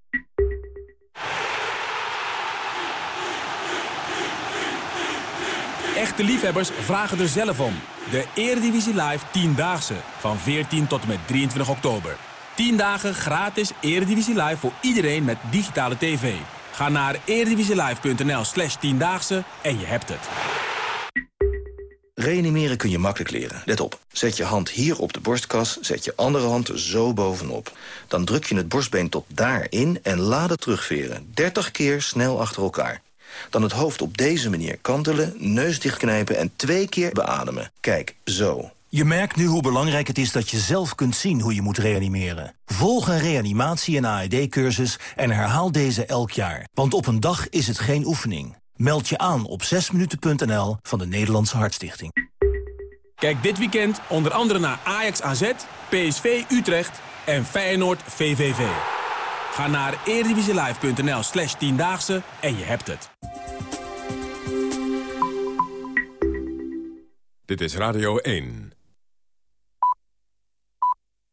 Echte liefhebbers vragen er zelf om. De Eredivisie Live 10-daagse van 14 tot en met 23 oktober. 10 dagen gratis Eredivisie Live voor iedereen met digitale tv. Ga naar eredivisielive.nl slash 10-daagse en je hebt het. Reanimeren kun je makkelijk leren. Let op. Zet je hand hier op de borstkas, zet je andere hand zo bovenop. Dan druk je het borstbeen tot daarin en laat het terugveren. 30 keer snel achter elkaar. Dan het hoofd op deze manier kantelen, neus dichtknijpen en twee keer beademen. Kijk, zo. Je merkt nu hoe belangrijk het is dat je zelf kunt zien hoe je moet reanimeren. Volg een reanimatie- en AED-cursus en herhaal deze elk jaar. Want op een dag is het geen oefening. Meld je aan op 6minuten.nl van de Nederlandse Hartstichting. Kijk dit weekend onder andere naar Ajax AZ, PSV Utrecht en Feyenoord VVV. Ga naar eredivisielive.nl slash tiendaagse en je hebt het. Dit is Radio 1.